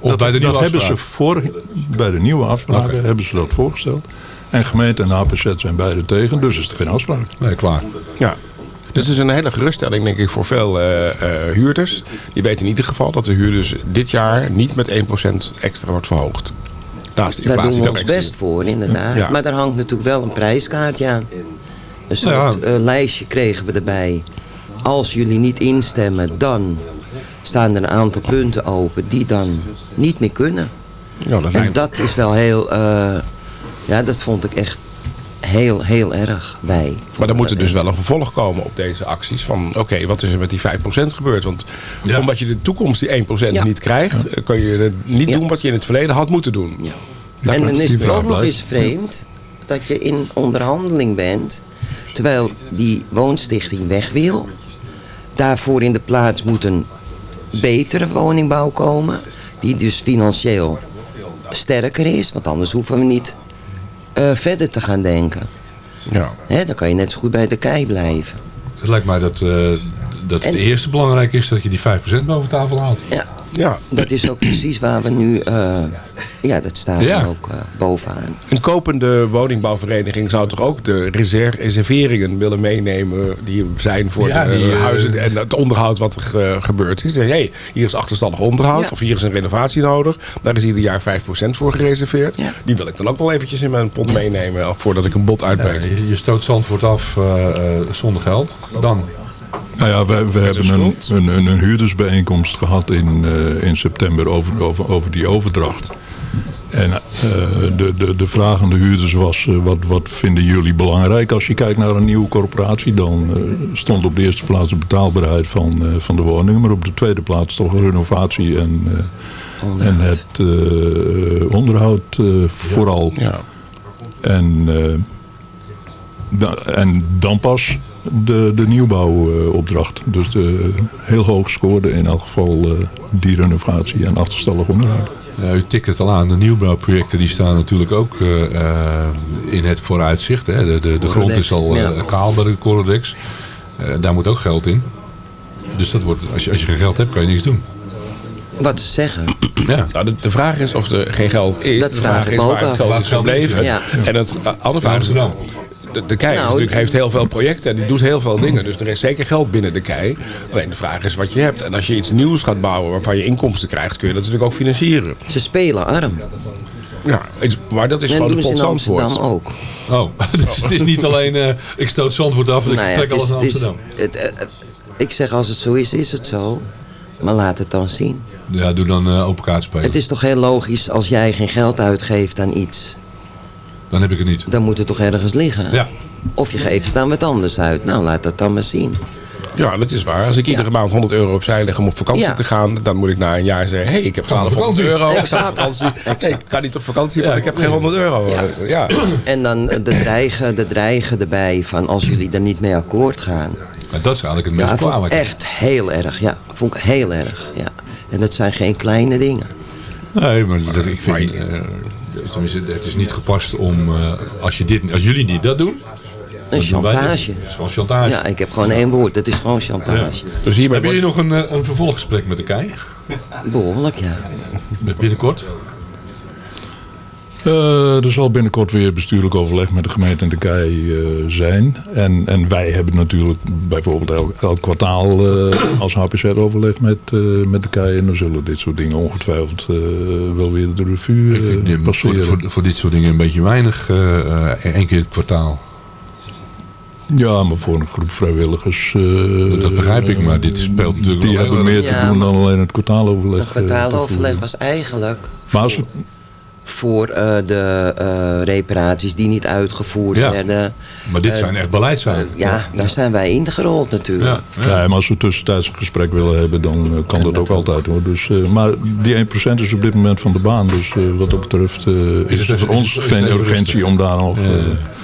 Of dat bij de nieuwe dat hebben ze voor, bij de nieuwe afspraken hebben ze dat voorgesteld. En gemeente en HPZ zijn beide tegen, dus is er geen afspraak. Nee, klaar. Ja. Dus het is een hele geruststelling, denk ik, voor veel eh, eh, huurders. Die weten in ieder geval dat de huurders dit jaar niet met 1% extra wordt verhoogd. Naast de Daar doen inflatie we ons best voor, inderdaad. Ja. Maar daar hangt natuurlijk wel een prijskaartje aan. Een soort Ja. eh, lijstje kregen we erbij. Als jullie niet instemmen, dan staan er een aantal punten open die dan niet meer kunnen. Ja, dat en dat is wel heel... eh, ja, dat vond ik echt heel, heel erg bij. Maar dan moet er dus wel een vervolg komen op deze acties. Van oké, wat is er met die 5% gebeurd? Want omdat je de toekomst die 1% niet krijgt... eh, kun je niet doen wat je in het verleden had moeten doen. Daar En dan is het ook nog eens vreemd dat je in onderhandeling bent... terwijl die woonstichting weg wil. Daarvoor in de plaats moet een betere woningbouw komen... die dus financieel sterker is. Want anders hoeven we niet eh, verder te gaan denken. Ja. Hè, dan kan je net zo goed bij de kei blijven. Het lijkt mij dat, eh, dat het En- eerste belangrijk is dat je die 5% boven tafel haalt. Ja. Ja. Dat is ook precies waar we nu... eh, ja, dat staat Ja. er ook eh, bovenaan. Een kopende woningbouwvereniging zou toch ook de reser- reserveringen willen meenemen die er zijn voor Ja, de die, eh, huizen en het onderhoud wat er ge- gebeurd is. Zeggen, hey, hier is achterstallig onderhoud of hier is een renovatie nodig. Daar is ieder jaar 5% voor gereserveerd. Die wil ik dan ook wel eventjes in mijn pot meenemen voordat ik een bod uitbreng. Ja, je, je stoot Zandvoort af zonder geld. Dan. Nou ja, we, we hebben een, een, een, een huurdersbijeenkomst gehad in, eh, in september over, over, over die overdracht. En eh, de, de, de vraag aan de huurders was, eh, wat, wat vinden jullie belangrijk? Als je kijkt naar een nieuwe corporatie, dan stond op de eerste plaats de betaalbaarheid van, eh, van de woningen. Maar op de tweede plaats toch renovatie en, eh, en het eh, onderhoud eh, vooral. Ja. En, eh, da- en dan pas de, de nieuwbouwopdracht. dus de heel hoog scoorde in elk geval eh, die renovatie en achterstallig onderhoud. Ja, u tikt het al aan. De nieuwbouwprojecten die staan natuurlijk ook eh, eh, in het vooruitzicht. Hè. De, de, de grond is al eh, ja. kaal bij de Corodex. Eh, daar moet ook geld in. Dus dat wordt, als, je, als je geen geld hebt, kan je niks doen. Wat ze zeggen. Ja. Nou, de, de vraag is of er geen geld is. Dat de vraag is waar het geld is het geld gebleven. ja. En het uh, andere vraag is... Amsterdam. De, de KEI Nou, natuurlijk, heeft heel veel projecten en die doet heel veel dingen. Dus er is zeker geld binnen de KEI. Alleen de vraag is wat je hebt. En als je iets nieuws gaat bouwen waarvan je inkomsten krijgt... kun je dat natuurlijk ook financieren. Ze spelen arm. Ja, iets- maar dat is en gewoon doen de ze pot in Zandvoort. Amsterdam ook. Oh, dus het is niet alleen eh, ik stoot Zandvoort af en ik Nou ja, trek alles is- naar het is- Amsterdam. het, eh, eh, ik zeg als het zo is, is het zo. Maar laat het dan zien. Ja, doe dan eh, open kaart spelen. Het is toch heel logisch als jij geen geld uitgeeft aan iets. Dan heb ik het niet. Dan moet het toch ergens liggen. Ja. Of je geeft het aan wat anders uit. Nou, laat dat dan maar zien. Ja, dat is waar. Als ik iedere maand 100 euro opzij leg om op vakantie Ja. te gaan... dan moet ik na een jaar zeggen... hé, hey, ik heb Ga op 1200 vakantie. euro. Ik ga op Exact. vakantie. Nee, ik kan niet op vakantie, want ik heb geen 100 euro. Ja. En dan eh, de dreigen, de dreigen erbij van als jullie er niet mee akkoord gaan. Maar dat is eigenlijk het meest kwalijk. echt heel erg. Ja, vond ik heel erg. Ja. En dat zijn geen kleine dingen. Nee, maar dat, ik vind, eh, tenminste, het is niet gepast om, eh, als, je dit, als jullie niet dat doen... Een chantage. Het is gewoon chantage. Ja, ik heb gewoon één woord. Het is gewoon chantage. Dus hierbij Hebben jullie nog een, eh, een vervolggesprek met de KEI? Behoorlijk, ja. Binnenkort? Eh, er zal binnenkort weer bestuurlijk overleg met de gemeente en de KEI eh, zijn. En, en wij hebben natuurlijk bijvoorbeeld elk, elk kwartaal eh, als HPZ overleg met, eh, met de KEI. En dan zullen dit soort dingen ongetwijfeld eh, wel weer de revue Ik denk passeren. voor, voor dit soort dingen een beetje weinig. één keer het kwartaal. Ja, maar voor een groep vrijwilligers... eh, Dat begrijp ik, maar dit speelt natuurlijk Die hebben meer te Ja, doen dan alleen het kwartaaloverleg. Het kwartaaloverleg was eigenlijk Maar als we, voor eh, de eh, reparaties die niet uitgevoerd Ja, werden. Maar dit Eh, zijn echt beleidszaken. Ja, daar zijn wij ingerold natuurlijk. Ja, Ja, maar als we tussentijds een gesprek willen hebben, dan kan dat ook altijd hoor. Dus, eh, maar die 1% is op dit moment van de baan. Dus eh, wat dat betreft eh, is, het het voor ons is geen urgentie rustig? om daar nog... eh,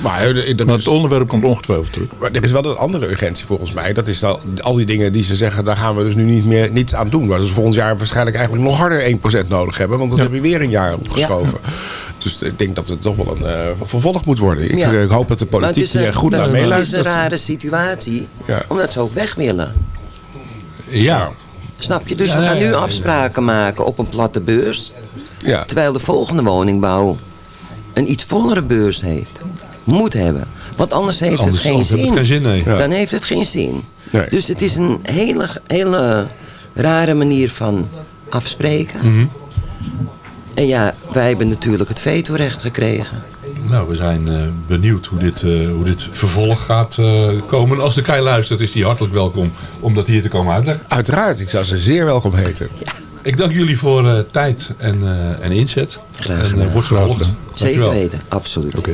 Maar, er, er maar is, het onderwerp komt ongetwijfeld terug. maar er is wel een andere urgentie volgens mij. Dat is al, al die dingen die ze zeggen, daar gaan we dus nu niet meer niets aan doen. Waar ze volgend jaar waarschijnlijk eigenlijk nog harder 1% nodig hebben. Want dat heb je weer een jaar opgeschoven. Dus ik denk dat het toch wel een eh, vervolg moet worden. Ik, Ja. eh, ik hoop dat de politiek is een, hier goed naar is- Het is een meeluistert. rare situatie, Ja. omdat ze ook weg willen. Ja. Snap je? Dus Ja, we gaan ja, ja, nu ja. afspraken maken op een platte beurs. Ja. Terwijl de volgende woningbouw een iets vollere beurs heeft. Moet hebben. Want anders heeft Anders het geen heeft het zin. geen zin, nee. Ja. Dan heeft het geen zin. Nee. Dus het is een hele, hele rare manier van afspreken. Mhm. En ja, wij hebben natuurlijk het vetorecht gekregen. Nou, we zijn eh, benieuwd hoe dit, eh, hoe dit vervolg gaat eh, komen. Als de Kai luistert, is hij hartelijk welkom om dat hier te komen uitleggen. Uiteraard, ik zou ze zeer welkom heten. Ik dank jullie voor eh, tijd en, eh, en inzet. Graag En gedaan. eh, wordt vervolgd. Zeker weten, absoluut. Oké.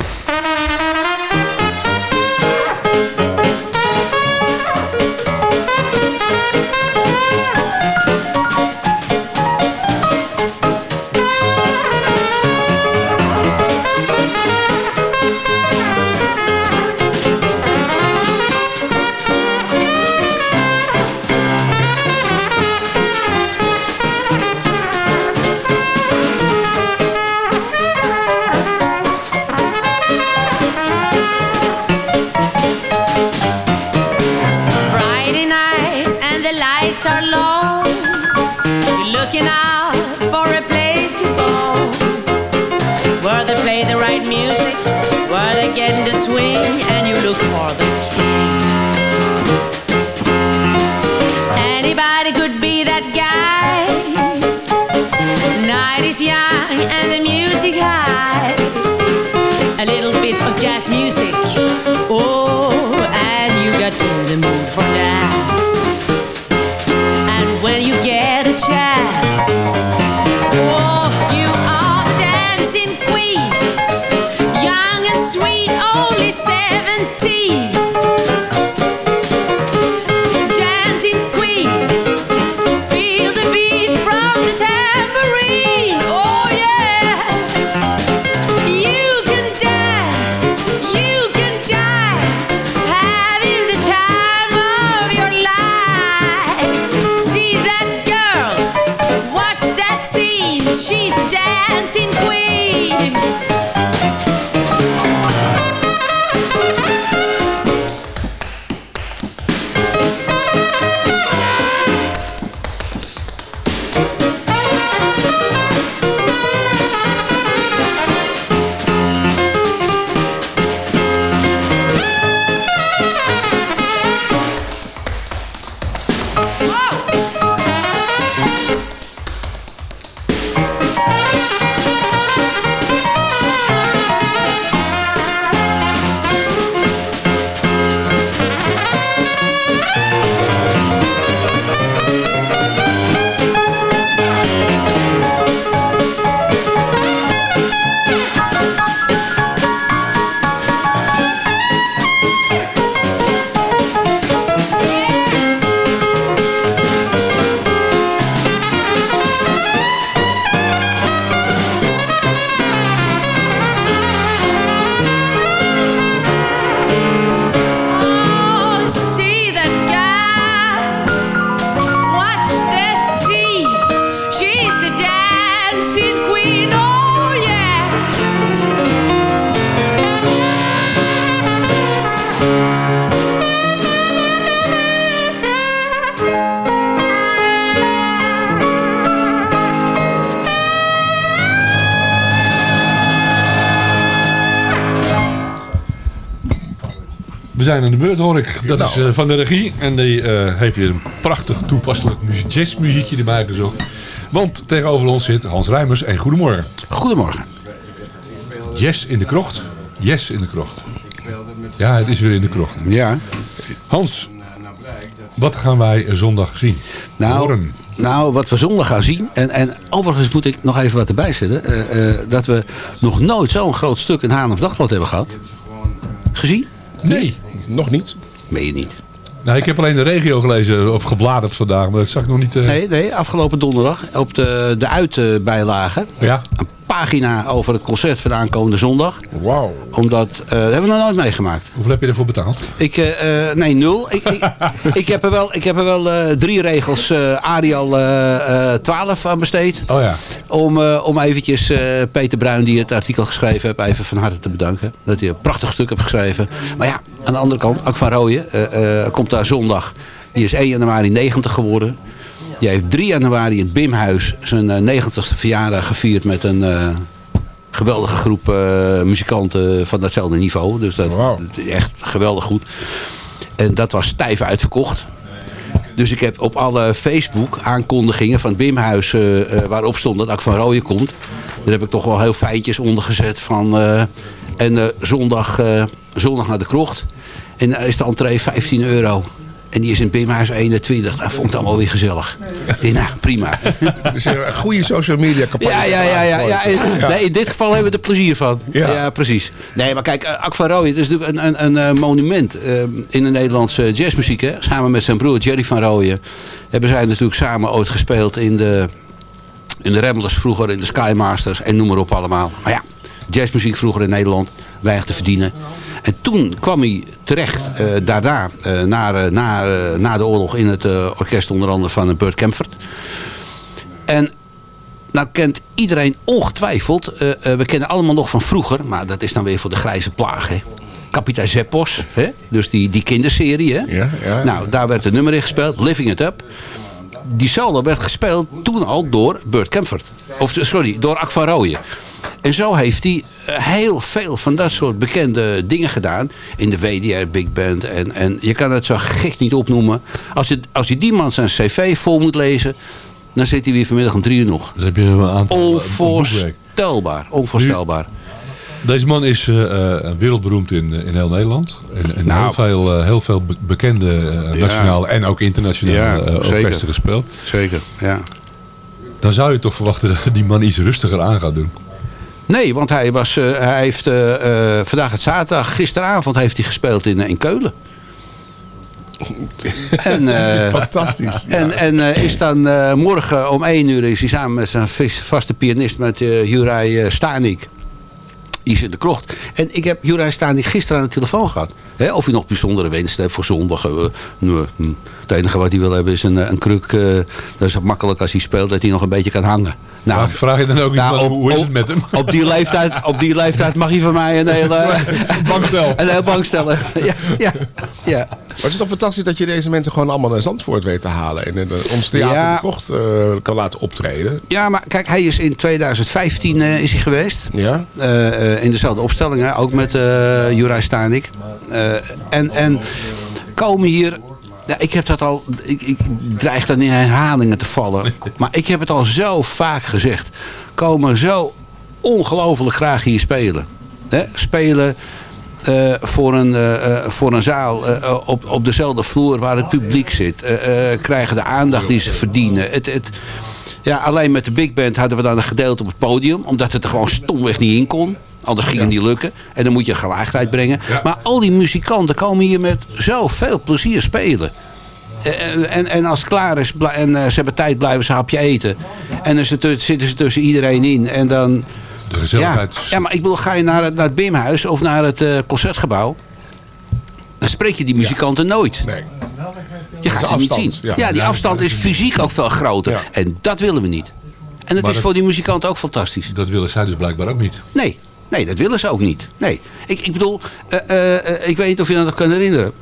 The right music, while they get in the swing, and you look for the king. Anybody could be that guy. Night is young and the music high. A little bit of jazz music. Oh, and you got in the mood for zijn aan de beurt, hoor ik. Dat is eh, van de regie. En die eh, heeft weer een prachtig toepasselijk muzie- jazzmuziekje erbij gezocht. Want tegenover ons zit Hans Rijmers. En goedemorgen. Goedemorgen. Yes in de krocht. Yes in de krocht. Ja, het is weer in de krocht. Ja. Hans, wat gaan wij zondag zien? Nou, Horen. nou, wat we zondag gaan zien. En, en overigens moet ik nog even wat erbij zetten. eh, eh, dat we nog nooit zo'n groot stuk in Haarlems Dagblad hebben gehad. Gezien? Nee. Nog niet. Meen je niet? Nou, ik heb alleen de regio gelezen of gebladerd vandaag, maar dat zag ik nog niet. eh, Nee, nee, afgelopen donderdag op de, de uitbijlage. Ja. Een pagina over het concert van de aankomende zondag. Wauw. Omdat, eh, dat hebben we nog nooit meegemaakt. Hoeveel heb je ervoor betaald? Ik, eh, eh, nee, nul. Ik, ik, ik heb er wel, ik heb er wel drie regels Arial eh, eh, 12 aan besteed. Oh ja. Om, om eventjes Peter Bruin, die het artikel geschreven heeft, even van harte te bedanken. Dat hij een prachtig stuk heeft geschreven. Maar ja, aan de andere kant, ook van Rooyen, komt daar zondag. Die is 1 januari 90 geworden. Die heeft 3 januari in het Bimhuis zijn eh, 90ste verjaardag gevierd met een eh, geweldige groep eh, muzikanten van datzelfde niveau. Dus dat echt geweldig goed. En dat was stijf uitverkocht. Dus ik heb op alle Facebook aankondigingen van het Bimhuis eh, eh, waarop stond dat Ak van Rooyen komt. Daar heb ik toch wel heel feitjes onder gezet van... eh, en eh, zondag, eh, zondag naar de krocht. En daar is de entree 15 euro. En die is in het Bimhuis 21. Dat vond ik dan wel weer gezellig. Dacht, nou, prima. Dus een goede social media campagne. Ja, ja, ja. ja, ja. In, Ja. Nee, in dit geval hebben we er plezier van. Ja, precies. Nee, maar kijk, eh, Ak van dat is natuurlijk een, een, een eh, monument eh, in de Nederlandse jazzmuziek. Hè? Samen met zijn broer Jerry van Rooyen hebben zij natuurlijk samen ooit gespeeld in de, in de Ramblers vroeger, in de Skymasters en noem maar op allemaal. Maar ja, jazzmuziek vroeger in Nederland, weinig te verdienen. En toen kwam hij terecht, eh, daarna, eh, na, eh, na, na de oorlog in het orkest onder andere van Burt Kempfert. En nou kent iedereen ongetwijfeld, we kennen allemaal nog van vroeger, maar dat is dan weer voor de grijze plaag. Hè? Kapitein Zeppos, hè? dus die, die kinderserie. Hè? Ja, ja. Nou, daar werd een nummer in gespeeld, Living It Up. Die solo werd gespeeld toen al door Burt Kempfert. Of sorry, door Ak van Rooyen. En zo heeft hij eh, heel veel van dat soort bekende dingen gedaan. In de WDR Big Band. En, en je kan het zo gek niet opnoemen. Als je, als je die man zijn cv vol moet lezen... dan zit hij weer vanmiddag om drie uur nog. Dan heb je een aantal eh, Onvoorstelbaar. Onvoorstelbaar. Deze man is eh, wereldberoemd in, in heel Nederland. En, en Nou. heel veel, heel veel be- bekende Ja. nationale en ook internationale Ja, orkesten gespeeld. Zeker, ja. Dan zou je toch verwachten dat die man iets rustiger aan gaat doen. Nee, want hij, was, eh, hij heeft eh, eh, vandaag het zaterdag, gisteravond heeft hij gespeeld in, in Keulen. En, Fantastisch. En, en is dan morgen om 1 uur is hij samen met zijn vaste pianist met Juraj Stanik. Is in de krocht. En ik heb Juraj Stanik gisteren aan de telefoon gehad. Hè, of hij nog bijzondere wensen heeft voor zondag. eh, nee, hm. Het enige wat hij wil hebben is een, eh, een kruk. eh, dat is makkelijk als hij speelt dat hij nog een beetje kan hangen. Nou, Vraag, vraag je dan ook niet nou, van, op- hoe is het met hem? op die leeftijd, op die leeftijd mag hij van mij een hele bankstel. Een heel bankstel. Ja, ja, ja. Maar het is toch fantastisch dat je deze mensen gewoon allemaal naar Zandvoort weet te halen. En in ons theater Ja. de Krocht eh, kan laten optreden. Ja, maar kijk, hij is in 2015 eh, is hij geweest. Ja. Eh, in dezelfde opstelling, hè? ook met Juraj Stanik. Eh, en, en komen hier... Ja, ik heb dat al... Ik, ik dreig dan in herhalingen te vallen. Maar ik heb het al zo vaak gezegd. Komen zo ongelooflijk graag hier spelen. Spelen eh, voor, een, eh, eh, voor een zaal op, op dezelfde vloer waar het publiek zit. Krijgen de aandacht die ze verdienen. Het, het, ja, alleen met de big band hadden we dan een gedeelte op het podium. Omdat het er gewoon stomweg niet in kon. Anders ging het niet lukken. En dan moet je gelaagdheid brengen. Maar al die muzikanten komen hier met zoveel plezier spelen. Eh, En, en als het klaar is en ze hebben tijd, blijven ze een hapje eten. En dan zitten ze tussen iedereen in. En dan... De gezelligheid. Ja, ja, maar ik bedoel, ga je naar het, naar het Bimhuis of naar het eh, concertgebouw... dan spreek je die muzikanten nooit. Nee. Je gaat De ze niet zien. ja. Ja, die afstand is fysiek ook veel groter. En dat willen we niet. En Maar is dat- voor die muzikanten ook fantastisch. Dat willen zij dus blijkbaar ook niet. Nee, nee, dat willen ze ook niet. Nee. Ik, ik bedoel, eh, eh, ik weet niet of je dat nog kan herinneren.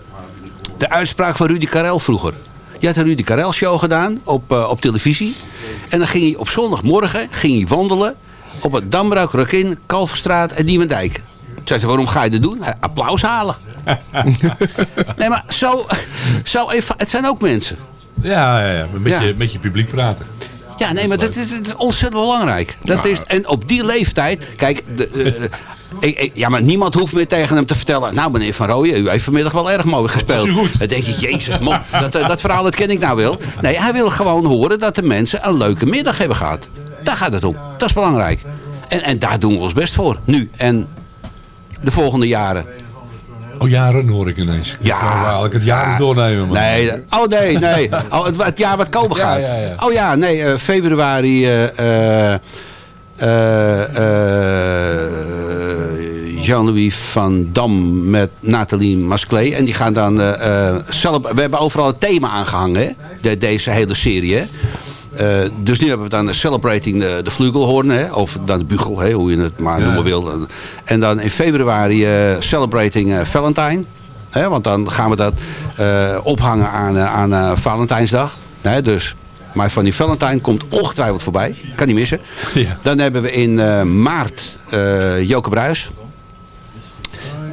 De uitspraak van Rudy Karel vroeger. Je had een Rudy Karel show gedaan op, op televisie. En dan ging hij op zondagmorgen ging hij wandelen op het Dambrak, Rokin, Kalverstraat en Nieuwendijk. Zei ze, waarom ga je dat doen? Applaus halen. nee, maar zo, zo even, het zijn ook mensen. Ja, ja, ja. Met, Ja. Je, met je publiek praten. Ja, nee, maar dat is, dat is ontzettend belangrijk. Dat is, en op die leeftijd, kijk, de, eh, ik- ik- ja, maar niemand hoeft meer tegen hem te vertellen. Nou, meneer Van Rooyen, u heeft vanmiddag wel erg mooi gespeeld. Dan denk je, jezus, man, dat, eh, dat verhaal dat ken ik nou wel. Nee, hij wil gewoon horen dat de mensen een leuke middag hebben gehad. Daar gaat het om. Dat is belangrijk. En, en daar doen we ons best voor. Nu en de volgende jaren. Oh, jaren hoor ik ineens. Ja. Ik het jaar doornemen. Maar. Nee, oh nee, nee. Oh, het, het jaar wat komen gaat. ja, ja. Oh ja, nee, eh, februari. eh, Jean-Louis van Dam met Nathalie Masclé. En die gaan dan... celeb- we hebben overal een thema aangehangen, hè? De, deze hele serie. Hè? Eh, dus nu hebben we dan Celebrating de, de hè? of dan de Bugel, hè? hoe je het maar Ja. noemen wil. En dan in februari eh, Celebrating eh, Valentine. Hè? Want dan gaan we dat ophangen aan, aan Valentijnsdag. Hè? Dus My Funny Valentine komt ongetwijfeld voorbij. Kan niet missen. Dan hebben we in maart Joke Bruis.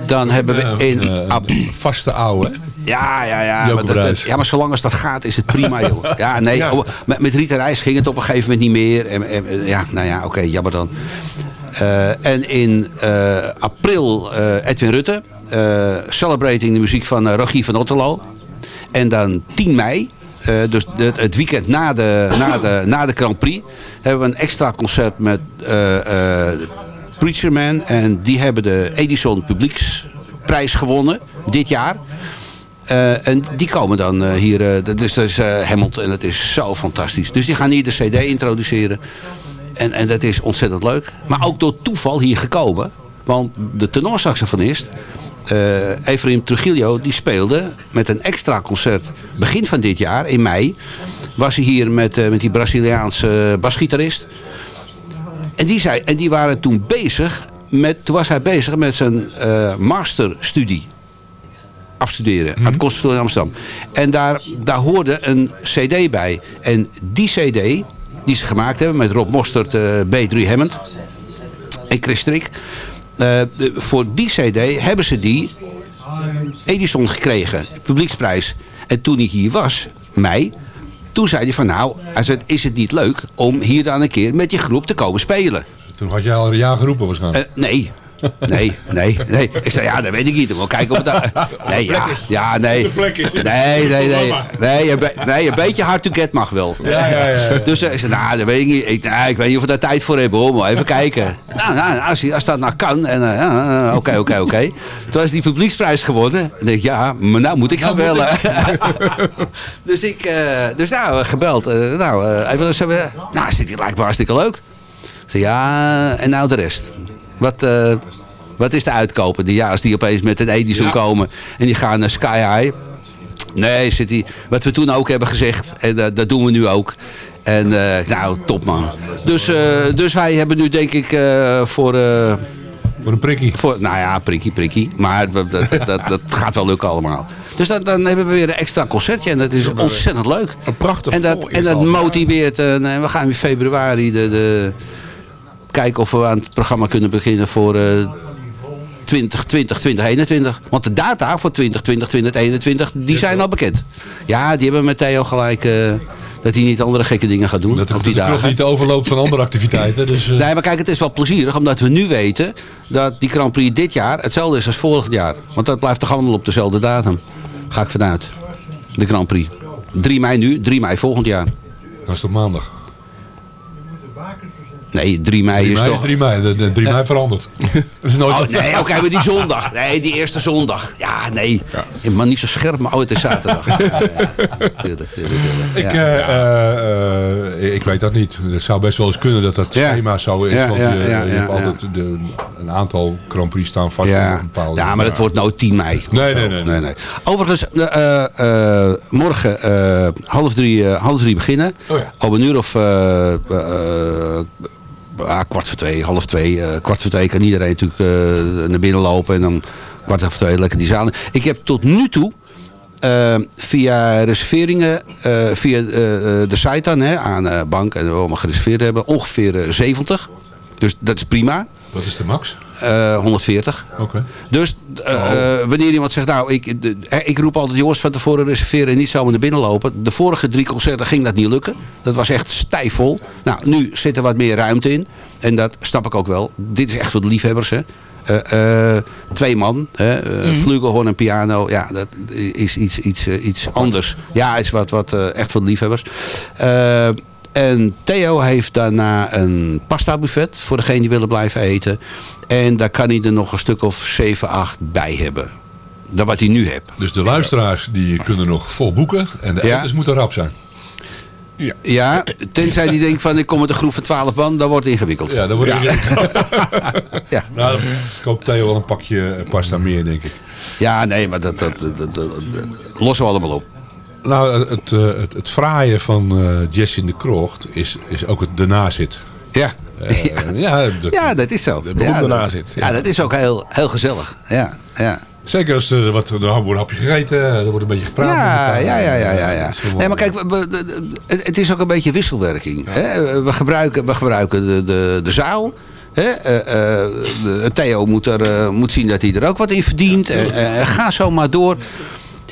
Dan hebben we in... ap- vaste ouwe. Ja, ja, ja. Joke Maar dat- dat- Bruis. ja, maar zolang als dat gaat is het prima, joh. Ja, nee. Ja. oh, met, met Rita Reis ging het op een gegeven moment niet meer. En, en- ja, nou ja, oké, jammer dan. Eh, en in eh, april eh, Edwin Rutte. celebrating de muziek van Rogier van Otterlo. En dan 10 mei, dus de- het weekend na de, na, de, na de Grand Prix, hebben we een extra concert met eh eh Preacher Man. En die hebben de Edison Publieksprijs gewonnen dit jaar. Eh, en die komen dan eh, hier, eh, dat is, dat is Hamilton en dat is zo fantastisch. Dus die gaan hier de cd introduceren. En, en dat is ontzettend leuk. Maar ook door toeval hier gekomen. Want de tenorsaxofonist, eh Efraim Trujillo, die speelde met een extra concert begin van dit jaar, in mei. Was hij hier met, met die Braziliaanse basgitarist. En die, zei, en die waren toen bezig met, toen was hij bezig met zijn masterstudie afstuderen aan het Conservatorium in Amsterdam. En daar, daar hoorde een cd bij. En die cd die ze gemaakt hebben met Rob Mostert, eh, B3 Hammond en Chris Strik. eh, voor die cd hebben ze die Edison gekregen, publieksprijs. En toen hij hier was, mei, toen zei hij van nou, is het niet leuk om hier dan een keer met je groep te komen spelen? Toen had jij al een jaar geroepen waarschijnlijk. Eh, nee. Nee, nee, nee. Ik zei, ja, dat weet ik niet. Wel kijken of het daar... Nee, ja, ja, nee. Nee, nee, nee. Nee, een, be- nee, een beetje hard to get mag wel. Ja, ja. Dus eh, ik zei, nou, dat weet ik niet. Ik, nou, ik weet niet of we daar tijd voor hebben, hoor. Maar even kijken. Nou, nou als, als dat nou kan. En eh, ja, eh, oké, oké, oké. Toen is die publieksprijs geworden. Denk ik, ja, maar nou moet ik gaan bellen. dus ik, eh, dus nou, gebeld. Eh, nou, eh, even, we- nou, zit hier lijkt me hartstikke leuk. Ik zei, ja, en nou de rest. Wat, eh, wat is de uitkoper? Die, ja, als die opeens met een Edison komen en die gaan naar Sky High. Nee, zit die, wat we toen ook hebben gezegd. En dat, dat doen we nu ook. En eh, nou, top man. Dus, eh, dus wij hebben nu denk ik eh, voor... eh, voor een prikkie. Voor, nou ja, prikkie, prikkie. Maar dat, dat, dat, dat gaat wel lukken allemaal. Dus dan, dan hebben we weer een extra concertje. En dat is ontzettend leuk. Een prachtig En dat, en dat motiveert. En eh, we gaan in februari de, de, kijken of we aan het programma kunnen beginnen voor eh 2020, 2021. Want de data voor 2020, 2021, die zijn al bekend. Ja, die hebben met Theo gelijk... eh, dat hij niet andere gekke dingen gaat doen Dat op die dagen. niet overloopt van andere activiteiten. Dus, eh, Nee, maar kijk, het is wel plezierig, omdat we nu weten dat die Grand Prix dit jaar hetzelfde is als vorig jaar. Want dat blijft toch allemaal op dezelfde datum. Ga ik vanuit. De Grand Prix. 3 mei nu, 3 mei volgend jaar. Dat is toch maandag? Nee, 3 mei 3 is mei toch... is 3 mei. De, de 3 mei verandert. Dat is nooit Oh, nee, oké, maar die zondag. Nee, die eerste zondag. Ja, nee. Ja. Maar niet zo scherp, maar het is zaterdag. Ja, ja, tuurlijk, tuurlijk, tuurlijk. Ik, eh, eh, ik weet dat niet. Het zou best wel eens kunnen dat dat schema zo is. Want je, je hebt altijd de, een aantal Grand Prix staan vast Ja. op een bepaalde... ja, maar dat wordt nou 10 mei. Nee, nee, nee. nee. Overigens, eh, eh, morgen half, drie, half drie beginnen. Oh ja. Op een uur of ah, kwart voor twee, half twee. eh, kwart voor twee kan iedereen natuurlijk eh, naar binnen lopen. En dan kwart over twee lekker die zaal. Ik heb tot nu toe eh, via reserveringen, via de site dan, hè, aan bank en waar we gereserveerd hebben, ongeveer eh, 70. Dus dat is prima. Wat is de max? Eh, 140. Oké. Dus eh, eh, wanneer iemand zegt, nou, ik, de- eh, ik roep altijd jongens van tevoren reserveren en niet zomaar naar binnen lopen. De vorige drie concerten ging dat niet lukken. Dat was echt stijfvol. Nou, nu zit er wat meer ruimte in. En dat snap ik ook wel. Dit is echt voor de liefhebbers, hè. Eh, eh, twee man, hè, eh, Mhm. flugelhorn en piano. Ja, dat is iets, iets, eh, iets anders. Ja, is wat, wat eh, echt voor de liefhebbers. En Theo heeft daarna een pasta buffet voor degene die willen blijven eten. En daar kan hij er nog een stuk of 7, 8 bij hebben. Dat wat hij nu heeft. Dus de luisteraars die kunnen nog vol boeken. En de Ja. eters moeten rap zijn. Ja. ja, tenzij die denkt van ik kom met een groep van 12 man, dan wordt het ingewikkeld. Ja, dan wordt het ja. Nou, dan koopt Theo wel een pakje eh, pasta meer, denk ik. Ja, nee, maar dat, dat, dat, dat- dat- lossen we allemaal op. Nou, het, eh, het, het fraaien van eh Jesse in de Krocht is, is ook het daarnazit. Ja. ja, de- Ja, dat is zo. beroemde ja, ja. Ja, dat is ook heel, heel gezellig. Ja, ja. Zeker als er wat, er wordt een hapje gegeten, er wordt een beetje gepraat. Ja, ja, ja, ja, ja, ja. Nee, maar kijk, we- we- de- de- het het is ook een beetje wisselwerking. Hè? We gebruiken, we gebruiken de, de, de zaal. Hè? Eh, eh, de- Theo moet, er, eh, moet zien dat hij er ook wat in verdient. Eh, eh, ga zo maar door.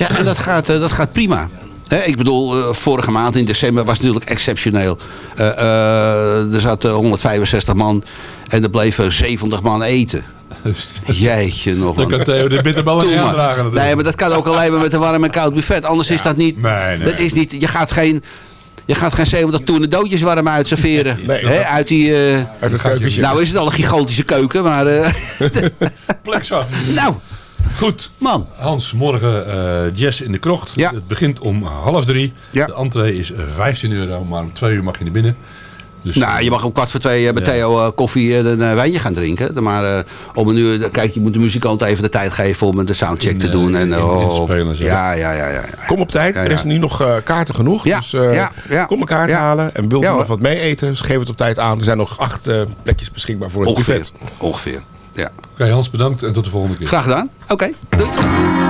Ja, en dat gaat, eh, dat gaat prima. Hè, ik bedoel, eh, vorige maand in december was het natuurlijk exceptioneel. Eh, eh, er zat 165 man en er bleven 70 man eten. Jeetje nog. Dan man. kan Theo de bitterballen niet maar. aandragen natuurlijk. Nee, maar dat kan ook alleen maar met een warm en koud buffet. Anders is dat niet... nee, nee. Dat is niet je gaat geen... Je gaat geen 70 toernedootjes warm uitserveren. Nee, uit die... eh, Uit het keukentje. nou is het al een gigantische keuken, maar... eh, Plexo. nou, Goed. Man. Hans, morgen eh jazz in de krocht. Het begint om half drie. De entree is eh, 15 euro, maar om twee uur mag je naar binnen. Dus, nou, je mag om kwart voor twee eh, bij Ja. Theo eh, koffie en een eh, wijntje gaan drinken. Maar eh, om een uur, kijk, je moet de muzikant even de tijd geven om de soundcheck te doen. eh, En, in- oh, spelen. Ja, ja, ja, ja. ja. Kom op tijd. Ja, Er is ja. nu nog eh, kaarten genoeg. Ja, dus eh, ja, ja. kom een kaart Ja. halen. En wilt Ja, u nog wat mee eten, geef het op tijd aan. Er zijn nog acht eh, plekjes beschikbaar voor het Ongeveer. buffet. Ongeveer, ja. Oké, Hans, bedankt en tot de volgende keer. Graag gedaan. Oké, doei.